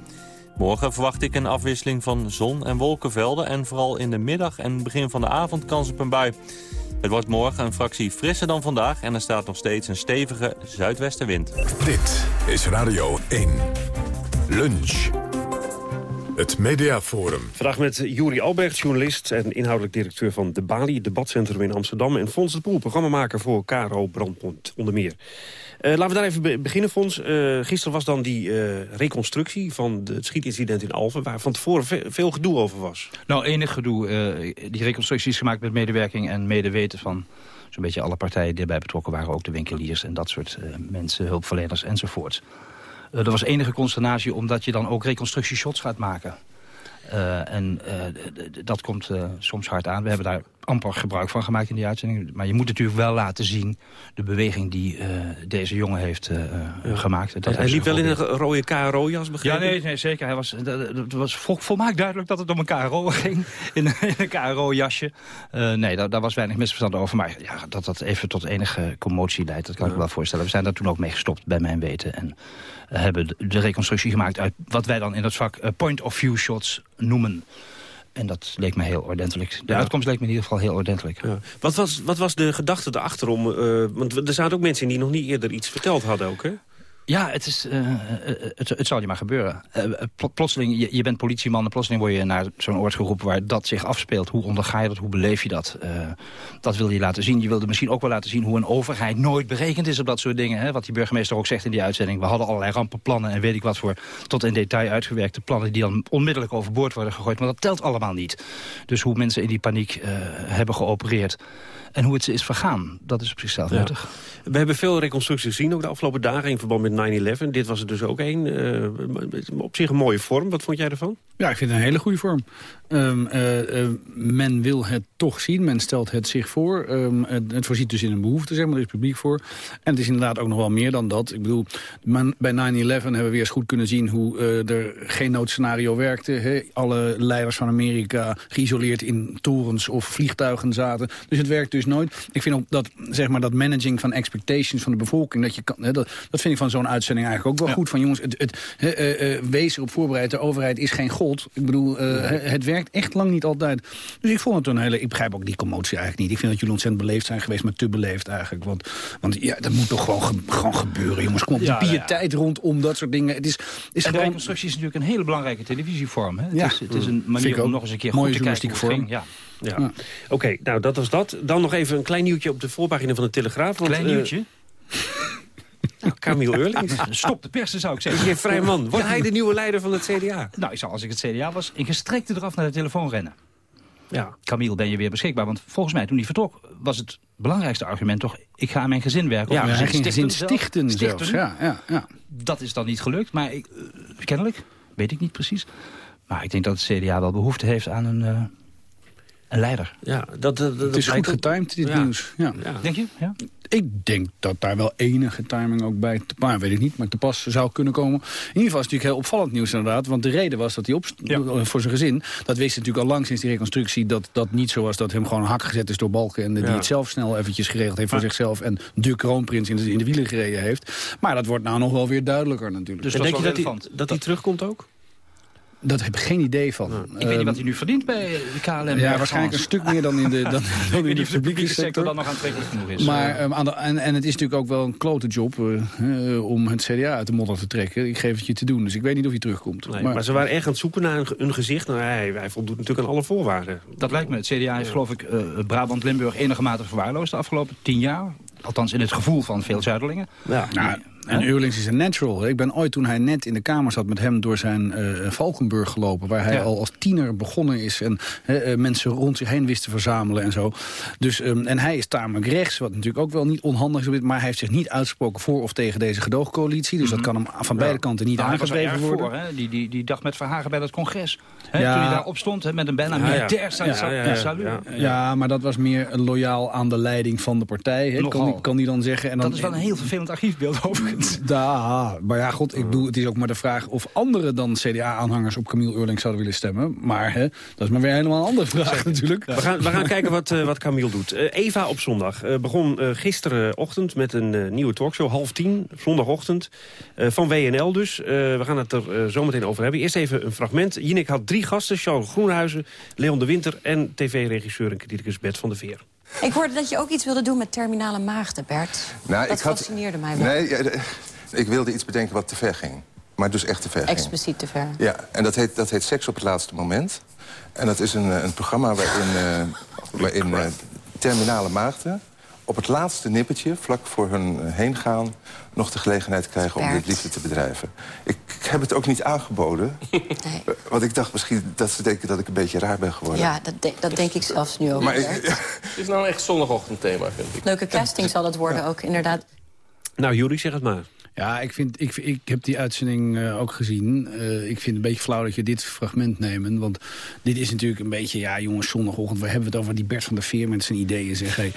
Morgen verwacht ik een afwisseling van zon- en wolkenvelden... en vooral in de middag en begin van de avond kans op een bui. Het wordt morgen een fractie frisser dan vandaag... en er staat nog steeds een stevige zuidwestenwind. Dit is Radio 1. Lunch. Het Mediaforum. Vandaag met Juri Albrecht, journalist en inhoudelijk directeur van De Bali... debatcentrum in Amsterdam. En Fons de Poel, programmamaker voor KRO Brandpunt, onder meer. Eh, laten we daar even be- beginnen, Fons. Eh, gisteren was dan die eh, reconstructie van de- het schietincident in Alphen... waar van tevoren ve- veel gedoe over was. Nou, enig gedoe. eh, die reconstructie is gemaakt met medewerking en medeweten van zo'n beetje alle partijen die erbij betrokken waren. Ook de winkeliers en dat soort eh, mensen, hulpverleners enzovoort. Eh, er was enige consternatie omdat je dan ook reconstructieshots gaat maken. Eh, en eh, dat komt soms hard aan. We hebben daar amper gebruik van gemaakt in die uitzending. Maar je moet natuurlijk wel laten zien de beweging die eh, deze jongen heeft eh, eh, gemaakt. Dat hij liep wel in een rode KRO-jas, begrepen? Ja, nee, nee zeker. Hij was, het was vol- volmaakt duidelijk dat het om een KRO [laughs] ging. In, in een KRO-jasje. Nee, daar, daar was weinig misverstand over. Maar ja, dat dat even tot enige commotie leidt, dat kan ik me wel voorstellen. We zijn daar toen ook mee gestopt, bij mijn weten. En hebben de, reconstructie gemaakt uit wat wij dan in het vak point-of-view shots noemen. En dat leek me heel ordentelijk. De uitkomst leek me in ieder geval heel ordentelijk. Wat, was, wat was de gedachte erachter om... eh, want er zaten ook mensen in die nog niet eerder iets verteld hadden ook, hè? Ja, het, is, eh, eh, het, het zal je maar gebeuren. Eh, pl- plotseling, je, bent politieman en plotseling word je naar zo'n oord geroepen waar dat zich afspeelt. Hoe onderga je dat, hoe beleef je dat? Dat wil je laten zien. Je wilde misschien ook wel laten zien hoe een overheid nooit berekend is op dat soort dingen. Hè? Wat die burgemeester ook zegt in die uitzending. We hadden allerlei rampenplannen en weet ik wat voor tot in detail uitgewerkte plannen die dan onmiddellijk overboord worden gegooid. Maar dat telt allemaal niet. Dus hoe mensen in die paniek hebben geopereerd en hoe het ze is vergaan, dat is op zichzelf Ja. nuttig. We hebben veel reconstructies gezien, ook de afgelopen dagen... in verband met 9-11. Dit was er dus ook één. eh, op zich een mooie vorm. Wat vond jij ervan? Ja, ik vind het een hele goede vorm. Eh, men wil het toch zien, men stelt het zich voor. Ehm, het, het voorziet dus in een behoefte, zeg maar, er is publiek voor. En het is inderdaad ook nog wel meer dan dat. Ik bedoel, man- bij 9-11 hebben we weer eens goed kunnen zien... hoe eh, er geen noodscenario werkte. Hè? Alle leiders van Amerika geïsoleerd in torens of vliegtuigen zaten. Dus het werkt dus nooit. Ik vind ook dat, zeg maar, dat managing van expectations van de bevolking... Dat, je kan, hè, dat, dat vind ik van zo'n uitzending eigenlijk ook wel goed. Van jongens, het, het, wees erop voorbereid. De overheid is geen god. Ik bedoel, het werkt echt lang niet altijd. Dus ik vond het een hele... Ik begrijp ook die commotie eigenlijk niet. Ik vind dat jullie ontzettend beleefd zijn geweest, maar te beleefd eigenlijk. Want, want ja, dat moet toch gewoon, ge- gewoon gebeuren, jongens. Kom op, Ja, die ja. pietijd rondom dat soort dingen. Het is, is en gewoon... reconstructie is natuurlijk een hele belangrijke televisievorm. Hè? Het, Ja. is, het is een ik manier om nog eens een keer Mooie goed te kijken hoe het journalistieke ging. Ja. Ja. Oké, nou dat was dat. Dan nog even een klein nieuwtje op de voorpagina van de Telegraaf. Want, Klein eh, nieuwtje? Nou, Camille [laughs] Eurlings. Stop de persen, zou ik zeggen. geen vrij man. Wordt hij de nieuwe leider van het CDA? Nou, ik zou als ik het CDA was, in gestrekte eraf naar de telefoon rennen. Ja. Camille, ben je weer beschikbaar? Want volgens mij, toen hij vertrok, was het belangrijkste argument toch... ik ga aan mijn gezin werken. Ja, Of hij gezin gezin zelf. stichten zelfs. Ja, ja, ja. Dat is dan niet gelukt, maar ik, eh, kennelijk, weet ik niet precies. Maar ik denk dat het CDA wel behoefte heeft aan een, eh, een leider. Ja, dat, dat, Het is goed getimed, dit Ja. nieuws. Ja. Denk je? Ja. Ik denk dat daar wel enige timing ook bij, te, maar weet ik niet, maar te pas zou kunnen komen. In ieder geval is het natuurlijk heel opvallend nieuws inderdaad. Want de reden was dat hij op voor zijn gezin, dat wist hij natuurlijk al lang sinds die reconstructie, dat dat niet zo was dat hem gewoon een hak gezet is door Balken en die Ja. het zelf snel eventjes geregeld heeft voor zichzelf en de kroonprins in de, in de wielen gereden heeft. Maar dat wordt nou nog wel weer duidelijker natuurlijk. Dus En denk is je dat hij, dat hij terugkomt ook? Dat heb ik geen idee van. Ik weet niet wat hij nu verdient bij de KLM. Ehm, Ja, waarschijnlijk een stuk meer dan in de, [laughs] dan, in de publieke sector sector. dan nog aantrekkelijk genoeg is. Maar, Eh, ehm, aan de, en, en het is natuurlijk ook wel een klote job eh, eh, om het CDA uit de modder te trekken. Ik geef het je te doen, dus ik weet niet of hij terugkomt. Nee, maar, ze waren erg aan het zoeken naar een, een gezicht. Nou, hij, hij voldoet natuurlijk aan alle voorwaarden. Dat lijkt me. Het CDA is geloof ik eh, Brabant-Limburg enige mate verwaarloosd de afgelopen tien jaar. Althans in het gevoel van veel Zuiderlingen. Ja. Nou, en Eurlings is een natural. Ik ben ooit toen hij net in de Kamer zat met hem door zijn eh, Valkenburg gelopen. Waar hij Ja. al als tiener begonnen is. En eh, mensen rond zich heen wist te verzamelen en zo. Dus, ehm, en hij is tamelijk rechts. Wat natuurlijk ook wel niet onhandig is. Maar hij heeft zich niet uitgesproken voor of tegen deze gedoogcoalitie. Dus dat kan hem van beide kanten niet Nou, erg worden. voor, hè? Die, die, die dag met Verhagen bij dat congres. Hè? Ja. Toen hij daar opstond hè, met een bijna militair sa- Ja, saluut. maar dat was meer loyaal aan de leiding van de partij. Hè, kan, kan die dan zeggen. En dan, Dat is wel een heel vervelend archiefbeeld Da, maar ja, god, ik bedoel, het is ook maar de vraag of anderen dan CDA-aanhangers op Camille Eurling zouden willen stemmen. Maar hè, dat is maar weer helemaal een andere vraag natuurlijk. We gaan, we gaan [laughs] kijken wat, eh, wat Camille doet. Eh, Eva op zondag eh, begon gisterenochtend met een nieuwe talkshow. Half tien, zondagochtend. van WNL dus. We gaan het er zo meteen over hebben. Eerst even een fragment. Jinek had drie gasten. Charles Groenhuizen, Leon de Winter en tv-regisseur en criticus Bert van der Veer. Ik hoorde dat je ook iets wilde doen met terminale maagden, Bert. Nou, dat ik had- fascineerde mij wel. Nee, ja, ik wilde iets bedenken wat te ver ging. Maar dus echt te ver ging. Expliciet te ver. Ja, en dat heet, dat heet Seks op het laatste moment. En dat is een, eh, een programma waarin, eh, waarin eh, terminale maagden... op het laatste nippertje, vlak voor hun eh, heen gaan... nog de gelegenheid krijgen om dit liefde te bedrijven. Ik, ik heb het ook niet aangeboden. [laughs] Want ik dacht misschien dat ze denken dat ik een beetje raar ben geworden. Ja, dat, de- dat denk ik zelfs nu ook. Maar ik- Bert. [laughs] Het is nou een echt zondagochtendthema, vind ik. Leuke casting zal het worden ook, inderdaad. Nou, Jury, zeg het maar. Ja, ik, vind, ik, ik heb die uitzending eh, ook gezien. Eh, ik vind het een beetje flauw dat je dit fragment neemt. Want dit is natuurlijk een beetje, ja jongens, zondagochtend... we hebben het over die Bert van der Veer met zijn ideeën, zeg. Hey.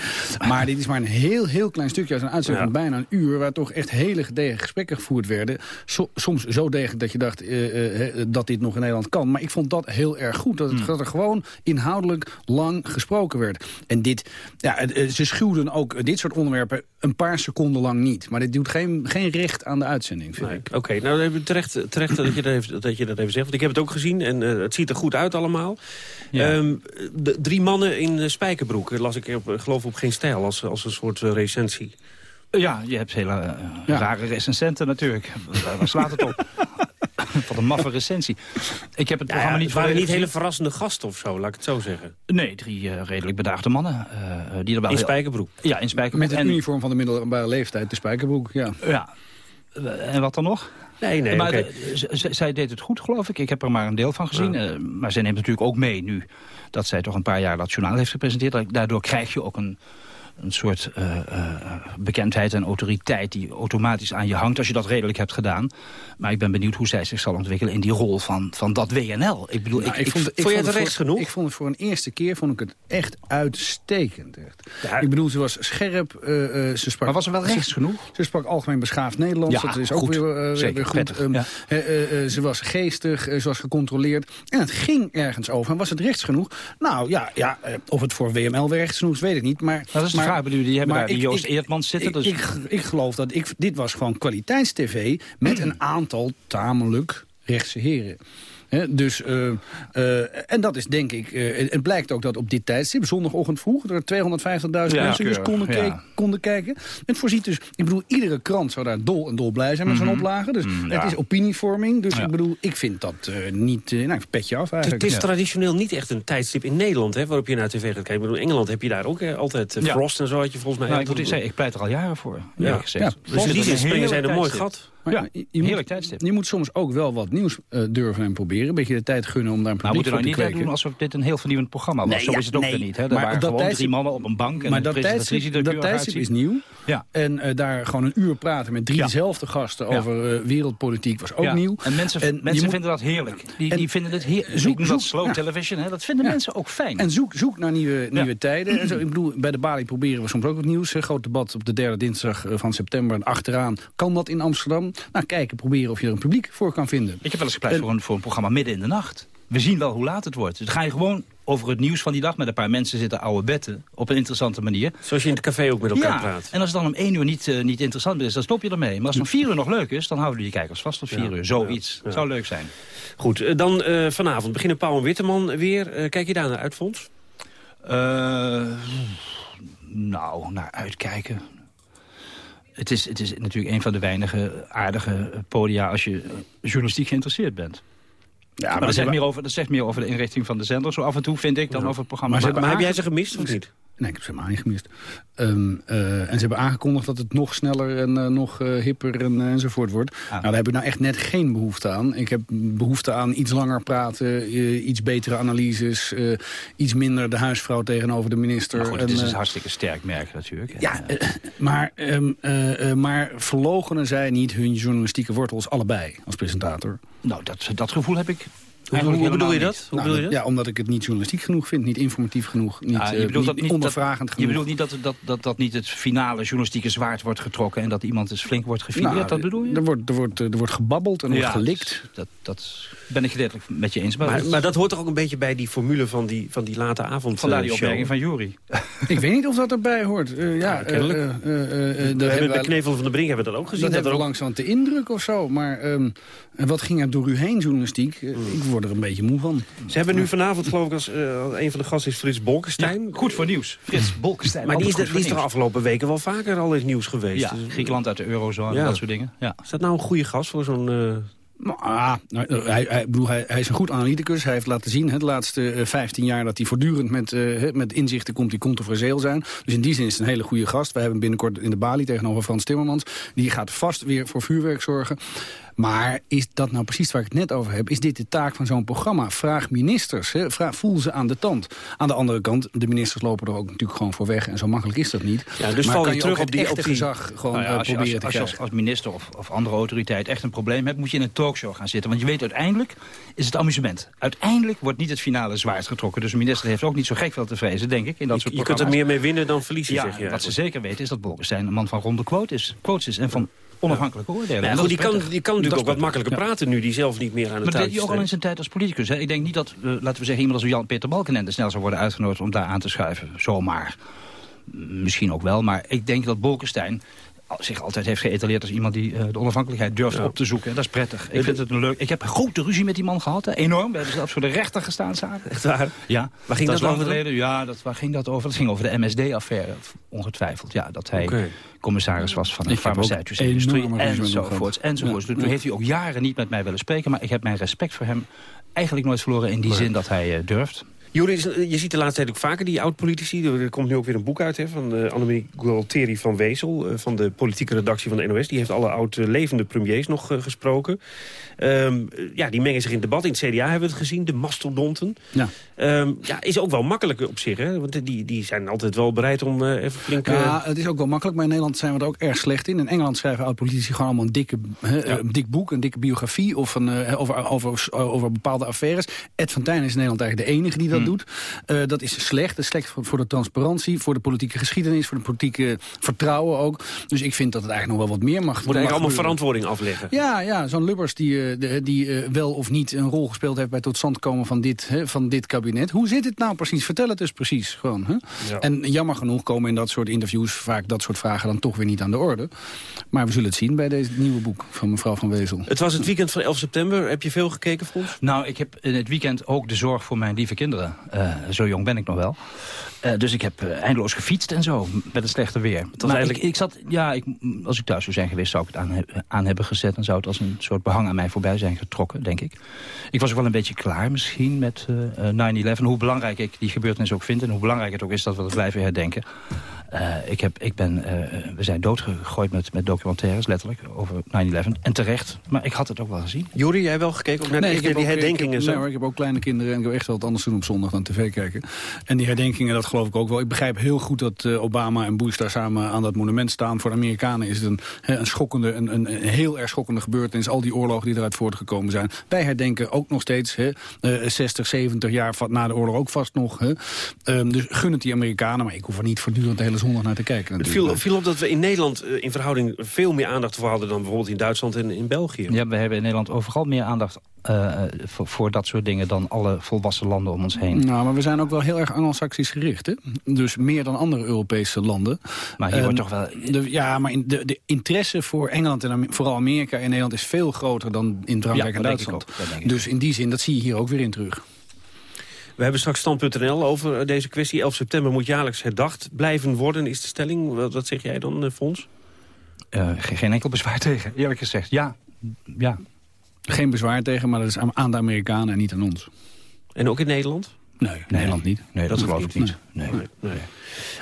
Maar dit is maar een heel, heel klein stukje uit een uitzending van bijna een uur... waar toch echt hele gedegen gesprekken gevoerd werden. So- soms zo degelijk dat je dacht eh, dat dit nog in Nederland kan. Maar ik vond dat heel erg goed. Dat, het, dat er gewoon inhoudelijk lang gesproken werd. En dit, ja, ze schuwden ook dit soort onderwerpen een paar seconden lang niet. Maar dit doet geen, geen recht echt aan de uitzending, vind ik. Oké, nou je terecht, terecht dat, je dat even, dat je dat even zegt. Want ik heb het ook gezien en eh, het ziet er goed uit allemaal. Ja. Ehm, de, drie mannen in eh, spijkerbroek, las ik op, eh, geloof op geen stijl als, als een soort eh, recensie. Ja, je hebt hele eh, rare recensenten natuurlijk. Waar slaat het op? [laughs] Wat een maffe recensie. Ik heb het Ja, programma niet het waren niet hele verrassende gasten of zo, laat ik het zo zeggen. Nee, drie eh, redelijk bedaagde mannen. eh, eh, die er wel In heel- spijkerbroek. Ja, in spijkerbroek. Met het En- uniform van de middelbare leeftijd, de spijkerbroek, ja. Ja. Eh, En wat dan nog? Nee, nee, maar zij deed het goed, geloof ik. Ik heb er maar een deel van gezien. Eh, maar zij neemt natuurlijk ook mee nu dat zij toch een paar jaar dat journaal heeft gepresenteerd. Daardoor krijg je ook een, een soort eh, eh, bekendheid en autoriteit die automatisch aan je hangt als je dat redelijk hebt gedaan. Maar ik ben benieuwd hoe zij zich zal ontwikkelen in die rol van, van dat WNL. Ik bedoel, Nou, ik, ik, vond, ik je vond het voor- rechts genoeg? Ik vond het voor een eerste keer vond ik het echt uitstekend. Echt. Ik bedoel, ze was scherp. eh, ze sprak, Maar was er wel rechts ze, genoeg? Ze sprak algemeen beschaafd Nederlands. Ja, dat is ook goed. weer, Zeker, weer goed. Ehm, ja. eh, eh, eh, ze was geestig, ze was gecontroleerd. En het ging ergens over. En was het rechts genoeg? Nou ja, ja of het voor WML weer rechts genoeg is, weet ik niet. Maar, Dat is de maar, Bedoel, die hebben maar daar ik- Joost ik- Eertmans zitten. Ik, dus... ik, ik geloof dat ik, dit was gewoon kwaliteitstv met een aantal tamelijk rechtse heren. Hè, dus, eh, eh, en dat is denk ik, eh, het blijkt ook dat op dit tijdstip, zondagochtend vroeg, er 250.000 Ja, mensen dus konden, ja. konden kijken. Het voorziet dus, ik bedoel, iedere krant zou daar dol en dol blij zijn met zo'n Mhm. oplage. Dus Mm, het ja. is opinievorming. Dus Ja. ik bedoel, ik vind dat eh, niet, nou, petje af Het, eigenlijk. het is Ja. traditioneel niet echt een tijdstip in Nederland, hè, waarop je naar tv gaat kijken. Ik bedoel, in Engeland heb je daar ook altijd Ja. Frost en zo had je volgens mij. Nou, ik moet zeggen, ik pleit er al jaren voor. Ja. eerlijk gezegd. Ja, Dus in die zin springen zij er een mooi gat. Maar Ja, je, je heerlijk moet, tijdstip. je moet soms ook wel wat nieuws eh, durven en proberen. Een beetje de tijd gunnen om daar een Maar publiek moeten we voor nou te niet doen alsof dit een heel vernieuwend programma was? Nee, Zo ja, is het ook nee. niet. Hè? Er Maar waren dat gewoon tijdstip- drie mannen op een bank en maar dat tijdstip, dat tijdstip is nieuw. Ja. En eh, daar gewoon een uur praten met driezelfde gasten Ja. over eh, wereldpolitiek was ook nieuw. En mensen, En je mensen moet- vinden dat heerlijk. Die, En die vinden het heerlijk. zoek- dat zoek- slow television. Hè? Dat vinden mensen ook fijn. En zoek, zoek naar nieuwe, nieuwe tijden. Ik bedoel, bij de Bali proberen we soms ook wat nieuws. Een groot debat op de derde dinsdag van september. En achteraan kan dat in Amsterdam. Nou, kijken, proberen of je er een publiek voor kan vinden. Ik heb wel eens gepleit voor een, voor een programma midden in de nacht. We zien wel hoe laat het wordt. Dus dan ga je gewoon over het nieuws van die dag... met een paar mensen zitten oude betten op een interessante manier. Zoals je in het café ook met elkaar ja, praat. en als het dan om één uur niet, eh, niet interessant is, dan stop je ermee. Maar als het om vier uur nog leuk is, dan houden die kijkers vast tot vier Ja, uur. Zoiets. ja. Zou leuk zijn. Goed, eh, dan eh, vanavond beginnen Pauw en Witteman weer. Eh, kijk je daar naar uit, Fons? Eh, nou, naar uitkijken. Het is, het is natuurlijk een van de weinige aardige podia als je journalistiek geïnteresseerd bent. Ja, maar, maar dat, ze zegt meer over, dat zegt meer over de inrichting van de zender. Zo af en toe vind ik dan over het programma. Maar Maar, heb jij ze gemist of niet? Nee, ik heb ze helemaal niet gemist. Ehm, eh, en ze hebben aangekondigd dat het nog sneller en eh, nog eh, hipper en, enzovoort wordt. Nou, daar heb ik nou echt net geen behoefte aan. Ik heb behoefte aan iets langer praten, iets betere analyses... iets minder de huisvrouw tegenover de minister. Maar goed, het en, is eh, een hartstikke sterk merk natuurlijk. ja, maar, eh, maar verlogenen zij niet hun journalistieke wortels allebei als presentator? Nou, dat, dat gevoel heb ik Hoe, bedoel je dat? Hoe Nou, bedoel je dat? Ja, omdat ik het niet journalistiek genoeg vind, niet informatief genoeg, niet, Ja, eh, je bedoelt dat niet niet ondervragend dat, genoeg. Je bedoelt niet dat, dat, dat, dat niet het finale journalistieke zwaard wordt getrokken... en dat iemand eens flink wordt gefileerd, Nou, dat bedoel je? Er wordt, er wordt, er wordt gebabbeld en er wordt gelikt. Dat, dat ben ik gedeeltelijk met je eens. Maar, Maar, maar dat hoort toch ook een beetje bij die formule van die, van die late avond vandaar eh, die opmerking van Jury. Ik weet niet of dat erbij hoort. Eh, ja, eh, kennelijk. eh, eh, eh, eh, We dat hebben bij Knevel van de Brink hebben we dat ook gezien. dat hebben we er langzaam te indruk of zo. Maar ehm, wat ging er door u heen, journalistiek? Eh, Ik word er een beetje moe van. Ze hebben nu vanavond, geloof ik, als eh, een van de gasten is Frits Bolkestein. Goed voor nieuws. Frits Bolkestein. maar die is, de- die is toch afgelopen weken wel vaker al in het nieuws geweest. Ja, Dus, Griekenland uit de eurozone, Ja. dat soort dingen. Ja. Is dat nou een goede gast voor zo'n... eh, ah, nou, eh, hij, hij, bedoel, hij, is een goed analyticus. Hij heeft laten zien hè, de laatste eh, 15 jaar dat hij voortdurend met, eh, met inzichten komt die controversieel zijn. Dus in die zin is het een hele goede gast. Wij hebben binnenkort in de Bali tegenover Frans Timmermans. Die gaat vast weer voor vuurwerk zorgen. Maar is dat nou precies waar ik het net over heb? Is dit de taak van zo'n programma? Vraag ministers. Hè? Vraag, voel ze aan de tand. Aan de andere kant, de ministers lopen er ook natuurlijk gewoon voor weg. En zo makkelijk is dat niet. Ja, dus maar val kan je je terug op die- op die- gezag gewoon Nou ja, eh, als, je, als, proberen als, te als, krijgen? als minister of, of andere autoriteit echt een probleem hebt... moet je in een talkshow gaan zitten. Want je weet uiteindelijk is het amusement. Uiteindelijk wordt niet het finale zwaard getrokken. Dus een minister heeft ook niet zo gek veel te vrezen, denk ik. In dat je, soort je kunt er meer mee winnen dan verliezen, Ja, zeg je. wat ze zeker weten is dat Bolkestein een man van ronde quotes is, quotes is en van onafhankelijke oordelen. Goed, die, kan, die kan natuurlijk ook wat makkelijker praten nu die zelf niet meer aan het Maar dat deed hij ook al in zijn tijd als politicus. Hè. Ik denk niet dat, eh, laten we zeggen, iemand als Jan-Peter Balkenende... snel zou worden uitgenodigd om daar aan te schuiven. Zomaar. Misschien ook wel, maar ik denk dat Bolkestein zich altijd heeft geëtaleerd als iemand die eh, de onafhankelijkheid durft op te zoeken. En dat is prettig. Ik vind het een leuk. Ik heb grote ruzie met die man gehad, hè. enorm. We hebben zelfs voor de rechter gestaan samen. Echt waar? Ja. Waar ging dat, over geleden. Ja, dat, waar ging dat over? Dat ging over de MSD-affaire, ongetwijfeld. Ja, dat hij commissaris was van de farmaceutische industrie enzovoorts. enzovoorts. Ja. Toen heeft hij ook jaren niet met mij willen spreken. Maar ik heb mijn respect voor hem eigenlijk nooit verloren in die zin dat hij eh, durft. Joris, je ziet de laatste tijd ook vaker die oud-politici. Er komt nu ook weer een boek uit hè, van uh, Annemarie Gualteri van Wezel... eh, van de politieke redactie van de NOS. Die heeft alle oud-levende premiers nog eh, gesproken. Ehm, ja, die mengen zich in debat. In het CDA hebben we het gezien, de mastodonten. Ja. Ehm, ja, is ook wel makkelijk op zich, hè? Want die, die zijn altijd wel bereid om eh, even flink... eh, Ja, het is ook wel makkelijk, maar in Nederland zijn we er ook erg slecht in. In Engeland schrijven oud-politici gewoon allemaal een, dikke, een dik boek, een dikke biografie of een, eh, over, over, over bepaalde affaires. Ed van Tijn is in Nederland eigenlijk de enige die dat Hmm. doet. Eh, dat is slecht. Dat is slecht voor, voor de transparantie, voor de politieke geschiedenis, voor de politieke vertrouwen ook. Dus ik vind dat het eigenlijk nog wel wat meer mag. moet eigenlijk allemaal verantwoording afleggen. Ja, ja zo'n Lubbers die, eh, die eh, wel of niet een rol gespeeld heeft... bij het tot stand komen van dit, hè, van dit kabinet. Hoe zit het nou precies? Vertel het dus precies gewoon. Hè? Ja. En jammer genoeg komen in dat soort interviews... vaak dat soort vragen dan toch weer niet aan de orde. Maar we zullen het zien bij deze nieuwe boek van mevrouw Van Wezel. Het was het weekend van 11 september. Heb je veel gekeken, Frans? Nou, ik heb in het weekend ook de zorg voor mijn lieve kinderen. Eh, zo jong ben ik nog wel. Eh, dus ik heb eh, eindeloos gefietst en zo, met het slechte weer. was eigenlijk- ik, ik zat, ja, ik, als ik thuis zou zijn geweest, zou ik het aan, he- aan hebben gezet... en zou het als een soort behang aan mij voorbij zijn getrokken, denk ik. Ik was ook wel een beetje klaar misschien met eh, eh, 9-11. Hoe belangrijk ik die gebeurtenis ook vind... en hoe belangrijk het ook is dat we dat blijven herdenken. Eh, ik, heb, ik ben, eh, we zijn doodgegooid met, met documentaires, letterlijk, over 9-11. En terecht, maar ik had het ook wel gezien. Juri, jij wel gekeken? Ook naar Nee, die, ik heb die ook- herdenkingen ik en heb, zo? nee, ik heb ook kleine kinderen en ik heb echt wel wat anders doen op zondag dan tv kijken. En die herdenkingen, dat geloof ik ook wel. Ik begrijp heel goed dat eh, Obama en Bush daar samen aan dat monument staan. Voor de Amerikanen is het een, hè, een schokkende, een, een, een heel erg schokkende gebeurtenis. Al die oorlogen die eruit voortgekomen zijn. Wij herdenken ook nog steeds, hè, eh, 60, 70 jaar na de oorlog ook vast nog. Hè. Ehm, dus gun het die Amerikanen, maar ik hoef er niet voortdurend de hele zondag naar te kijken. Het natuurlijk. viel, viel op dat we in Nederland eh, in verhouding veel meer aandacht voor hadden... dan bijvoorbeeld in Duitsland en in België. Ja, we hebben in Nederland overal meer aandacht eh, eh, voor, voor dat soort dingen... dan alle volwassen landen om ons heen. Nou, maar we zijn ook wel heel erg Anglo-Saxisch gericht, hè? Dus meer dan andere Europese landen. Maar hier Ehm, wordt toch wel... De, ja, maar in de, de interesse voor Engeland en vooral Amerika en Nederland is veel groter dan in Frankrijk Ja, en ik Duitsland. ook, Dus in die zin, dat zie je hier ook weer in terug. We hebben straks stand.nl over eh, deze kwestie. 11 september moet jaarlijks herdacht blijven worden, is de stelling. Wat, wat zeg jij dan, eh, Fons? Eh, ge- geen enkel bezwaar [laughs] tegen, eerlijk gezegd. Ja, ja. Geen bezwaar tegen, maar dat is aan- de Amerikanen en niet aan ons. En ook in Nederland? Nee, Nederland niet. Nee, dat geloof ik niet. Nee. Nee, nee.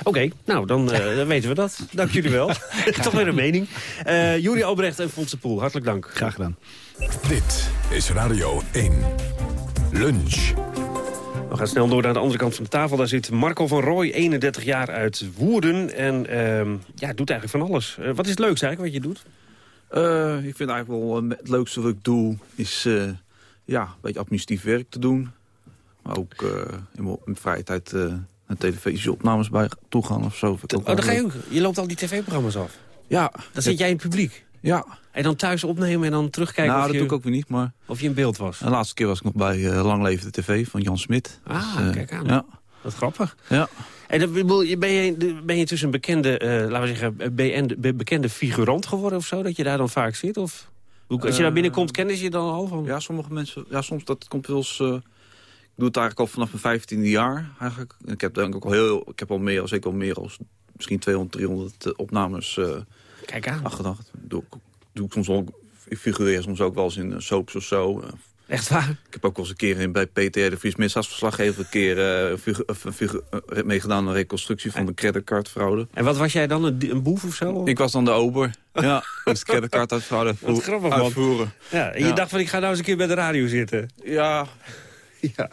Oké, nou, dan, eh, dan weten we dat. [laughs] Dank jullie wel. [laughs] Toch weer een mening. Eh Juri Albrecht en Fons de Poel, hartelijk dank. Graag gedaan. Dit is Radio 1. Lunch. We gaan snel door naar de andere kant van de tafel. Daar zit Marco van Rooij, 31 jaar uit Woerden. En ehm, ja, doet eigenlijk van alles. Eh, wat is het leukste eigenlijk wat je doet? Eh, ik vind eigenlijk wel eh, het leukste wat ik doe is ja, een beetje administratief werk te doen. Maar ook eh, in mijn vrije tijd naar televisieopnames bij toe gaan of zo. Oh, dan ga je ook. Je loopt al die tv-programma's af. Ja. Dan zit jij in het publiek. Ja. En dan thuis opnemen en dan terugkijken nou, of, dat je, doe ik ook weer niet, maar... of je in beeld was. De laatste keer was ik nog bij eh, Lang Leven de TV van Jan Smit. Ah, Dus, eh, kijk aan. Ja. Wat grappig. Ja. En dan ben je, ben je tussen een bekende, eh, laten we zeggen, BN, be- bekende figurant geworden of zo? Dat je daar dan vaak zit? Of hoe- als je daar Eh, binnenkomt, kennen ze je dan al van? Ja, sommige mensen... Ja, soms dat komt wel eens... eh, ik doe het eigenlijk al vanaf mijn vijftiende jaar. Eigenlijk. En Ik heb denk ik ook al heel... Ik heb al meer, zeker al meer als misschien 200, 300 eh, opnames uh, Kijk aan. achterdacht. Doe, ik- doe ik soms ook... Ik figureer soms ook wel eens in eh, soaps of zo. Eh, Echt waar? Ik heb ook wel eens een keer in, bij PTR, de Fries misdaadverslaggever... een keer figu- figu- eh, meegedaan aan een reconstructie van de creditcardfraude. En wat was jij dan, een, een boef of zo? Ik was dan de ober. Ja, dus de creditcard uitfraude [laughs] Wat grappig, man. uitvoeren. Ja, en je Ja. dacht van, ik ga nou eens een keer bij de radio zitten. Ja. [laughs] ja.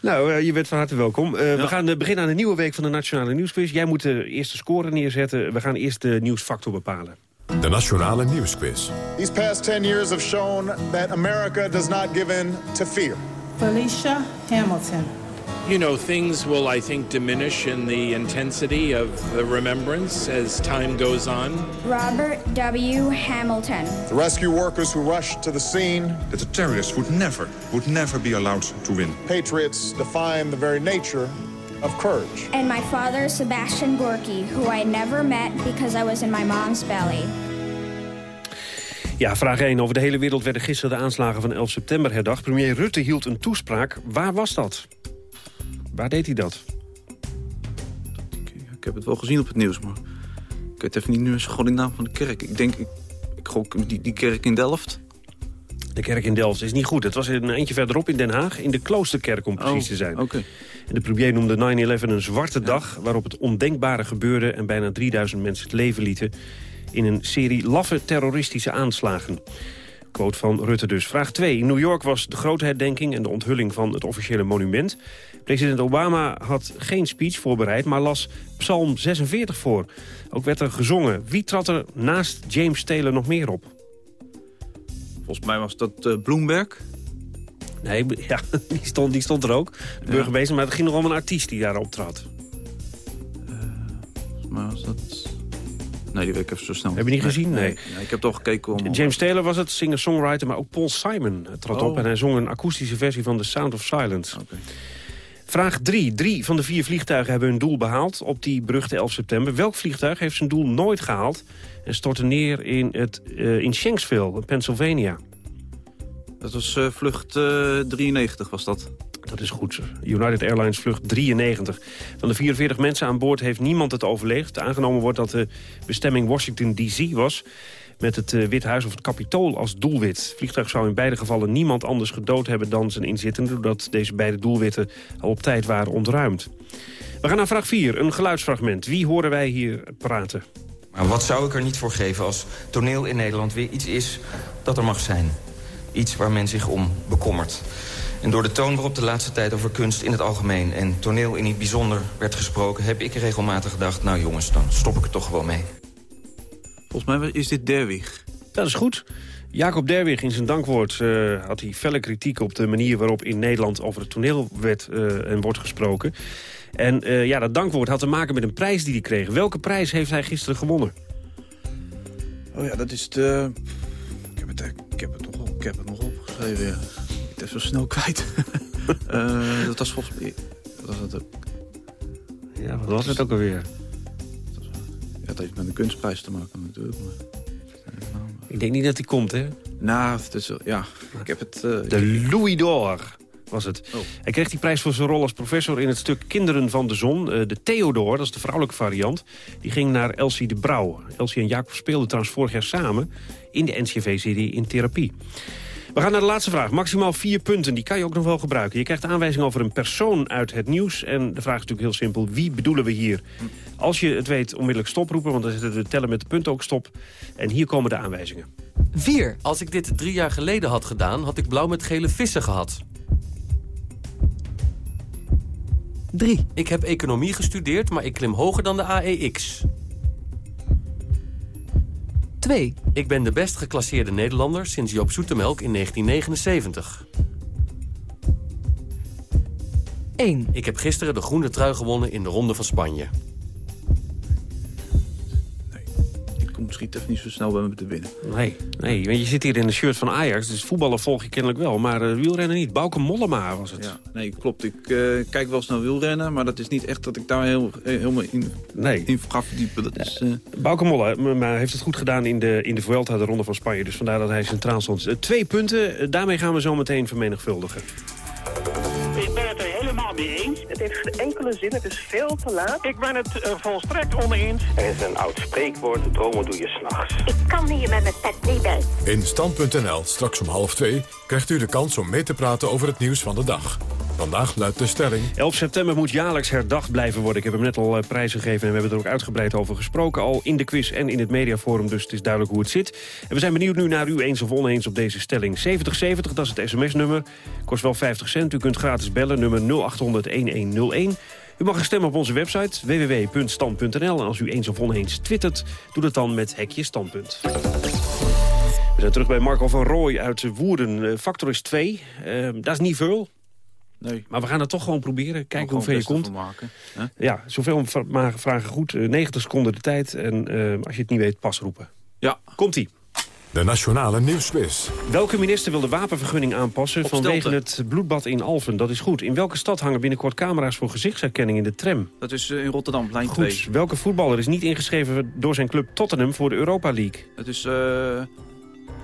Nou, eh, je bent van harte welkom. Eh, We gaan eh, beginnen aan de nieuwe week van de Nationale Nieuwsquiz. Jij moet de eerste score neerzetten. We gaan eerst de nieuwsfactor bepalen. De Nationale Nieuwsquiz. These past 10 years have shown that America does not give in to fear. Felicia Hamilton. You know, things will, I think, diminish in the intensity of the remembrance as time goes on. Robert W. Hamilton. The rescue workers who rushed to the scene. That the terrorists would never, would never be allowed to win. Patriots define the very nature of courage. And my father, Sebastian Gorky, who I never met because I was in my mom's belly. Ja, vraag 1. Over de hele wereld werden gisteren de aanslagen van 11 september herdacht. Premier Rutte hield een toespraak. Waar was dat? Waar deed hij dat? Ik heb het wel gezien op het nieuws, maar ik weet even niet nu eens gewoon de naam van de kerk. Ik denk, ik, ik gok die, die kerk in Delft. De kerk in Delft is niet goed. Het was een eentje verderop in Den Haag, in de Kloosterkerk om precies Oh, te zijn. En de premier noemde 9-11 een zwarte dag... waarop het ondenkbare gebeurde en bijna 3000 mensen het leven lieten... in een serie laffe terroristische aanslagen. Quote van Rutte dus. Vraag 2. In New York was de grote herdenking en de onthulling van het officiële monument. President Obama had geen speech voorbereid, maar las Psalm 46 voor. Ook werd er gezongen. Wie trad er naast James Taylor nog meer op? Volgens mij was dat eh, Bloomberg. Nee, [laughs] ja, die stond, die stond er ook. De burgemeester, maar het ging nog om een artiest die daar optrad. Volgens mij was dat... Nee, die weet ik even zo snel. Heb je niet gezien? Nee. nee. ik heb toch gekeken om... James Taylor was het, singer-songwriter, maar ook Paul Simon trad Oh. op... en hij zong een akoestische versie van The Sound of Silence. Vraag 3. Drie van de vier vliegtuigen hebben hun doel behaald op die beruchte 11 september. Welk vliegtuig heeft zijn doel nooit gehaald en stortte neer in, het, eh, in Shanksville, Pennsylvania? Dat was eh, vlucht eh, 93 was dat. Dat is goed. United Airlines vlucht 93. Van de 44 mensen aan boord heeft niemand het overleefd. Aangenomen wordt dat de bestemming Washington D.C. was... met het eh, Wit Huis of het Capitool als doelwit. Het vliegtuig zou in beide gevallen niemand anders gedood hebben dan zijn inzittenden... doordat deze beide doelwitten al op tijd waren ontruimd. We gaan naar vraag 4, een geluidsfragment. Wie horen wij hier praten? Maar wat zou ik er niet voor geven als toneel in Nederland weer iets is dat er mag zijn? Iets waar men zich om bekommert. En door de toon waarop de laatste tijd over kunst in het algemeen... en toneel in het bijzonder werd gesproken... heb ik regelmatig gedacht, nou jongens, dan stop ik er toch gewoon mee. Volgens mij is dit Derwig. Dat is goed. Jacob Derwig in zijn dankwoord eh, had hij felle kritiek op de manier waarop in Nederland over het toneel werd eh, en wordt gesproken. En eh, ja, dat dankwoord had te maken met een prijs die hij kreeg. Welke prijs heeft hij gisteren gewonnen? Oh ja, dat is de... Ik heb het, ik heb het, nog, op- ik heb het nog opgeschreven. Ja. Ik ben zo snel kwijt. [laughs] Eh, dat was volgens mij... Dat was het, ook. Ja, wat was het ook alweer? Ja, het heeft met de kunstprijs te maken natuurlijk. Maar... Ik denk niet dat hij komt, hè? Nou, wel- ja, ik heb het... eh, De Louis d'Or was het. Oh. Hij kreeg die prijs voor zijn rol als professor in het stuk Kinderen van de Zon. Eh, de Theodor, dat is de vrouwelijke variant, die ging naar Elsie de Brouw. Elsie en Jacob speelden trouwens vorig jaar samen in de NCV-serie In Therapie. We gaan naar de laatste vraag. Maximaal vier punten, die kan je ook nog wel gebruiken. Je krijgt aanwijzing over een persoon uit het nieuws. En de vraag is natuurlijk heel simpel, wie bedoelen we hier? Als je het weet, onmiddellijk stoproepen, want dan zitten de tellen met de punten ook stop. En hier komen de aanwijzingen. 4. Als ik dit drie jaar geleden had gedaan, had ik blauw met gele vissen gehad. 3. Ik heb economie gestudeerd, maar ik klim hoger dan de AEX. 2. Ik ben de best geclasseerde Nederlander sinds Joop Zoetemelk in 1979. 1. Ik heb gisteren de groene trui gewonnen in de Ronde van Spanje. Schiet even niet zo snel bij me te winnen. Nee, nee, want je zit hier in een shirt van Ajax, dus voetballen volg je kennelijk wel. Maar eh, wielrennen niet. Bauke Mollema was het. Ja, nee, klopt. Ik eh, kijk wel eens naar wielrennen, maar dat is niet echt dat ik daar heel, helemaal in, nee. in ga verdiepen. Dat is, eh, Bauke Molle m- maar heeft het goed gedaan in de, in de Vuelta, de Ronde van Spanje. Dus vandaar dat hij centraal stond. Twee punten, daarmee gaan we zo meteen vermenigvuldigen. Het heeft geen enkele zin, het is veel te laat. Ik ben het eh, volstrekt oneens. Er is een oud spreekwoord, dromen doe je s'nachts. Ik kan hier met mijn pet niet bij. In Stand.nl, straks om half twee, krijgt u de kans om mee te praten over het nieuws van de dag. Vandaag luidt de stelling... 11 september moet jaarlijks herdacht blijven worden. Ik heb hem net al eh, prijs gegeven en we hebben er ook uitgebreid over gesproken. Al in de quiz en in het mediaforum, dus het is duidelijk hoe het zit. En we zijn benieuwd nu naar u eens of oneens op deze stelling. 7070, dat is het sms-nummer. Kost wel 50 cent. U kunt gratis bellen, nummer 0800-1101. U mag stemmen op onze website www.stand.nl. En als u eens of oneens twittert, doe dat dan met hekje standpunt. We zijn terug bij Marco van Rooij uit Woerden. Eh, Factor is 2. Eh, dat is niet veel. Nee. Maar we gaan het toch gewoon proberen. Kijken gewoon hoeveel je komt. maken, hè? Ja, zoveel vragen goed. Eh, 90 seconden de tijd. En eh, als je het niet weet, pas roepen. Ja. Komt-ie. De Nationale Nieuwsquiz. Welke minister wil de wapenvergunning aanpassen vanwege het bloedbad in Alphen? Dat is goed. In welke stad hangen binnenkort camera's voor gezichtsherkenning in de tram? Dat is eh, in Rotterdam, lijn Goed. 2. Welke voetballer is niet ingeschreven door zijn club Tottenham voor de Europa League? Het is eh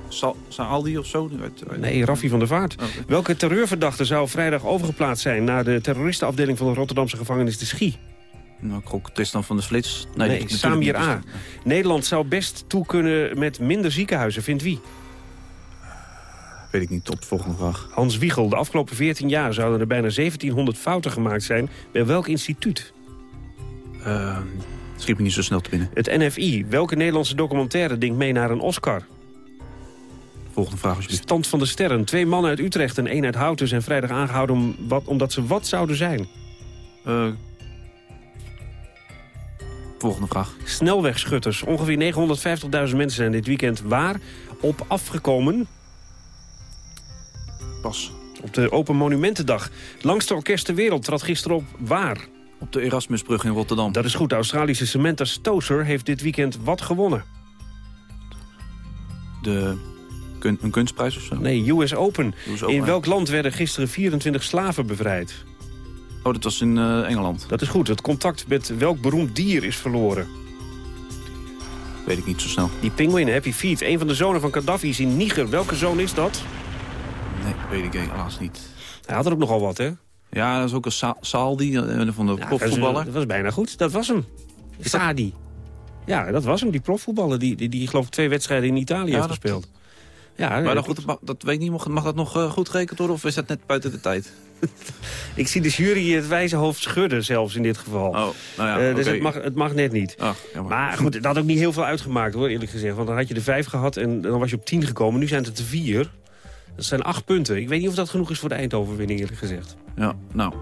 Sa Saaldi of zo? Nee, Raffi van der Vaart. Oké. Welke terreurverdachte zou vrijdag overgeplaatst zijn... naar de terroristenafdeling van de Rotterdamse gevangenis de Schie? Nou, ik gok Tristan van der Flits. Nee, natuurlijk Samir niet. A. Nederland zou best toe kunnen met minder ziekenhuizen, vindt wie? Weet ik niet, tot de volgende vraag. Hans Wiegel. De afgelopen 14 jaar zouden er bijna 1700 fouten gemaakt zijn. Bij welk instituut? Uh, schiet me niet zo snel te binnen. Het NFI. Welke Nederlandse documentaire denkt mee naar een Oscar? Volgende vraag alsjeblieft. Stand van de sterren. Twee mannen uit Utrecht en één uit Houten zijn vrijdag aangehouden... Om wat, omdat ze wat zouden zijn. Eh, volgende vraag. Snelwegschutters. Ongeveer 950.000 mensen zijn dit weekend waar op afgekomen... Pas. Op de Open Monumentendag. Langste orkest ter wereld trad gisteren op waar? Op de Erasmusbrug in Rotterdam. Dat is goed. De Australische Samantha Stoser heeft dit weekend wat gewonnen? De, kun, een kunstprijs of zo? Nee, US Open. US Open. In welk land werden gisteren 24 slaven bevrijd? Oh, dat was in eh, Engeland. Dat is goed. Het contact met welk beroemd dier is verloren? Weet ik niet zo snel. Die pinguïn, Happy Feet. Een van de zonen van Gaddafi is in Niger. Welke zoon is dat? Nee, weet ik helaas niet. Hij had er ook nogal wat, hè? Ja, dat is ook een Sa Saaldi, eh, van de Ja, profvoetballer. Dat was, bijna goed. Dat was hem. Sadi. Ja, dat was hem, die profvoetballer. Die, die, die geloof ik twee wedstrijden in Italië Ja, heeft gespeeld. Ja, maar dat, goed, dat mag- dat weet ik niet, mag, mag dat nog eh, goed gerekend worden of is dat net buiten de tijd? [laughs] Ik zie de jury het wijze hoofd schudden zelfs in dit geval. Oh, nou ja, Eh, dus het, mag, het mag net niet. Ach. Maar goed, dat had ook niet heel veel uitgemaakt hoor, eerlijk gezegd. Want dan had je er vijf gehad en dan was je op tien gekomen. Nu zijn het er vier. Dat zijn acht punten. Ik weet niet of dat genoeg is voor de eindoverwinning, eerlijk gezegd. Ja, nou.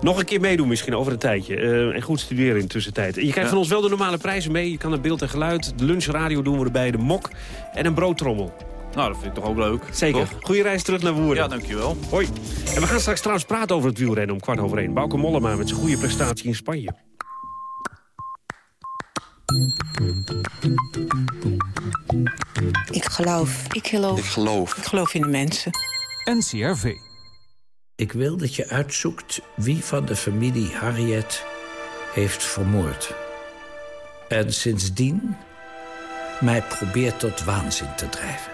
Nog een keer meedoen misschien over een tijdje. Eh, en goed studeren in de tussentijd. Je krijgt Ja. van ons wel de normale prijzen mee. Je kan naar beeld en geluid. De lunchradio doen we erbij. De mok en een broodtrommel. Nou, dat vind ik toch ook leuk. Zeker. Toch? Goeie reis terug naar Woerden. Ja, dankjewel. Hoi. En we gaan straks trouwens praten over het wielrennen om kwart over één. Bauke Mollema met zijn goede prestatie in Spanje. Ik geloof. Ik geloof. Ik geloof. Ik geloof in de mensen. NCRV. Ik wil dat je uitzoekt wie van de familie Harriet heeft vermoord. En sindsdien mij probeert tot waanzin te drijven.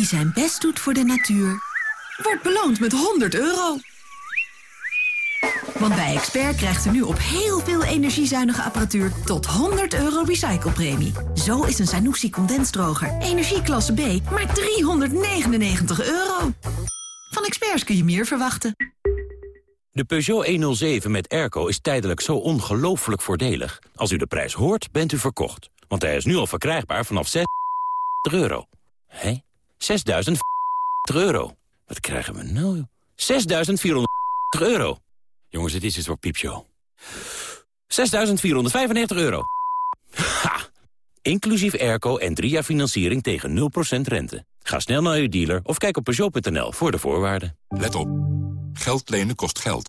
Wie zijn best doet voor de natuur, wordt beloond met 100 euro. Want bij Expert krijgt u nu op heel veel energiezuinige apparatuur tot 100 euro recyclepremie. Zo is een Sanusi condensdroger, energieklasse B, maar 399 euro. Van Experts kun je meer verwachten. De Peugeot 107 met airco is tijdelijk zo ongelooflijk voordelig. Als u de prijs hoort, bent u verkocht. Want hij is nu al verkrijgbaar vanaf 6 euro. Hé? 6.000 euro. Wat krijgen we nou? 6.400 euro. Jongens, het is iets voor piepshow. 6.495 euro. Ha! Inclusief airco en drie jaar financiering tegen 0% rente. Ga snel naar uw dealer of kijk op Peugeot.nl voor de voorwaarden. Let op. Geld lenen kost geld.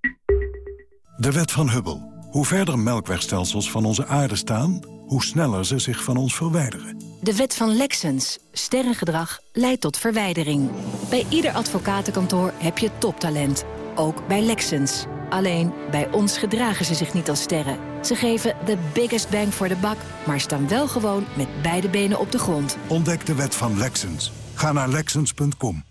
De wet van Hubble. Hoe verder melkwegstelsels van onze aarde staan... hoe sneller ze zich van ons verwijderen. De wet van Lexens. Sterrengedrag leidt tot verwijdering. Bij ieder advocatenkantoor heb je toptalent. Ook bij Lexens. Alleen, bij ons gedragen ze zich niet als sterren. Ze geven de biggest bang voor de buck, maar staan wel gewoon met beide benen op de grond. Ontdek de wet van Lexens. Ga naar Lexens.com.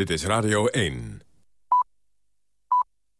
Dit is Radio 1.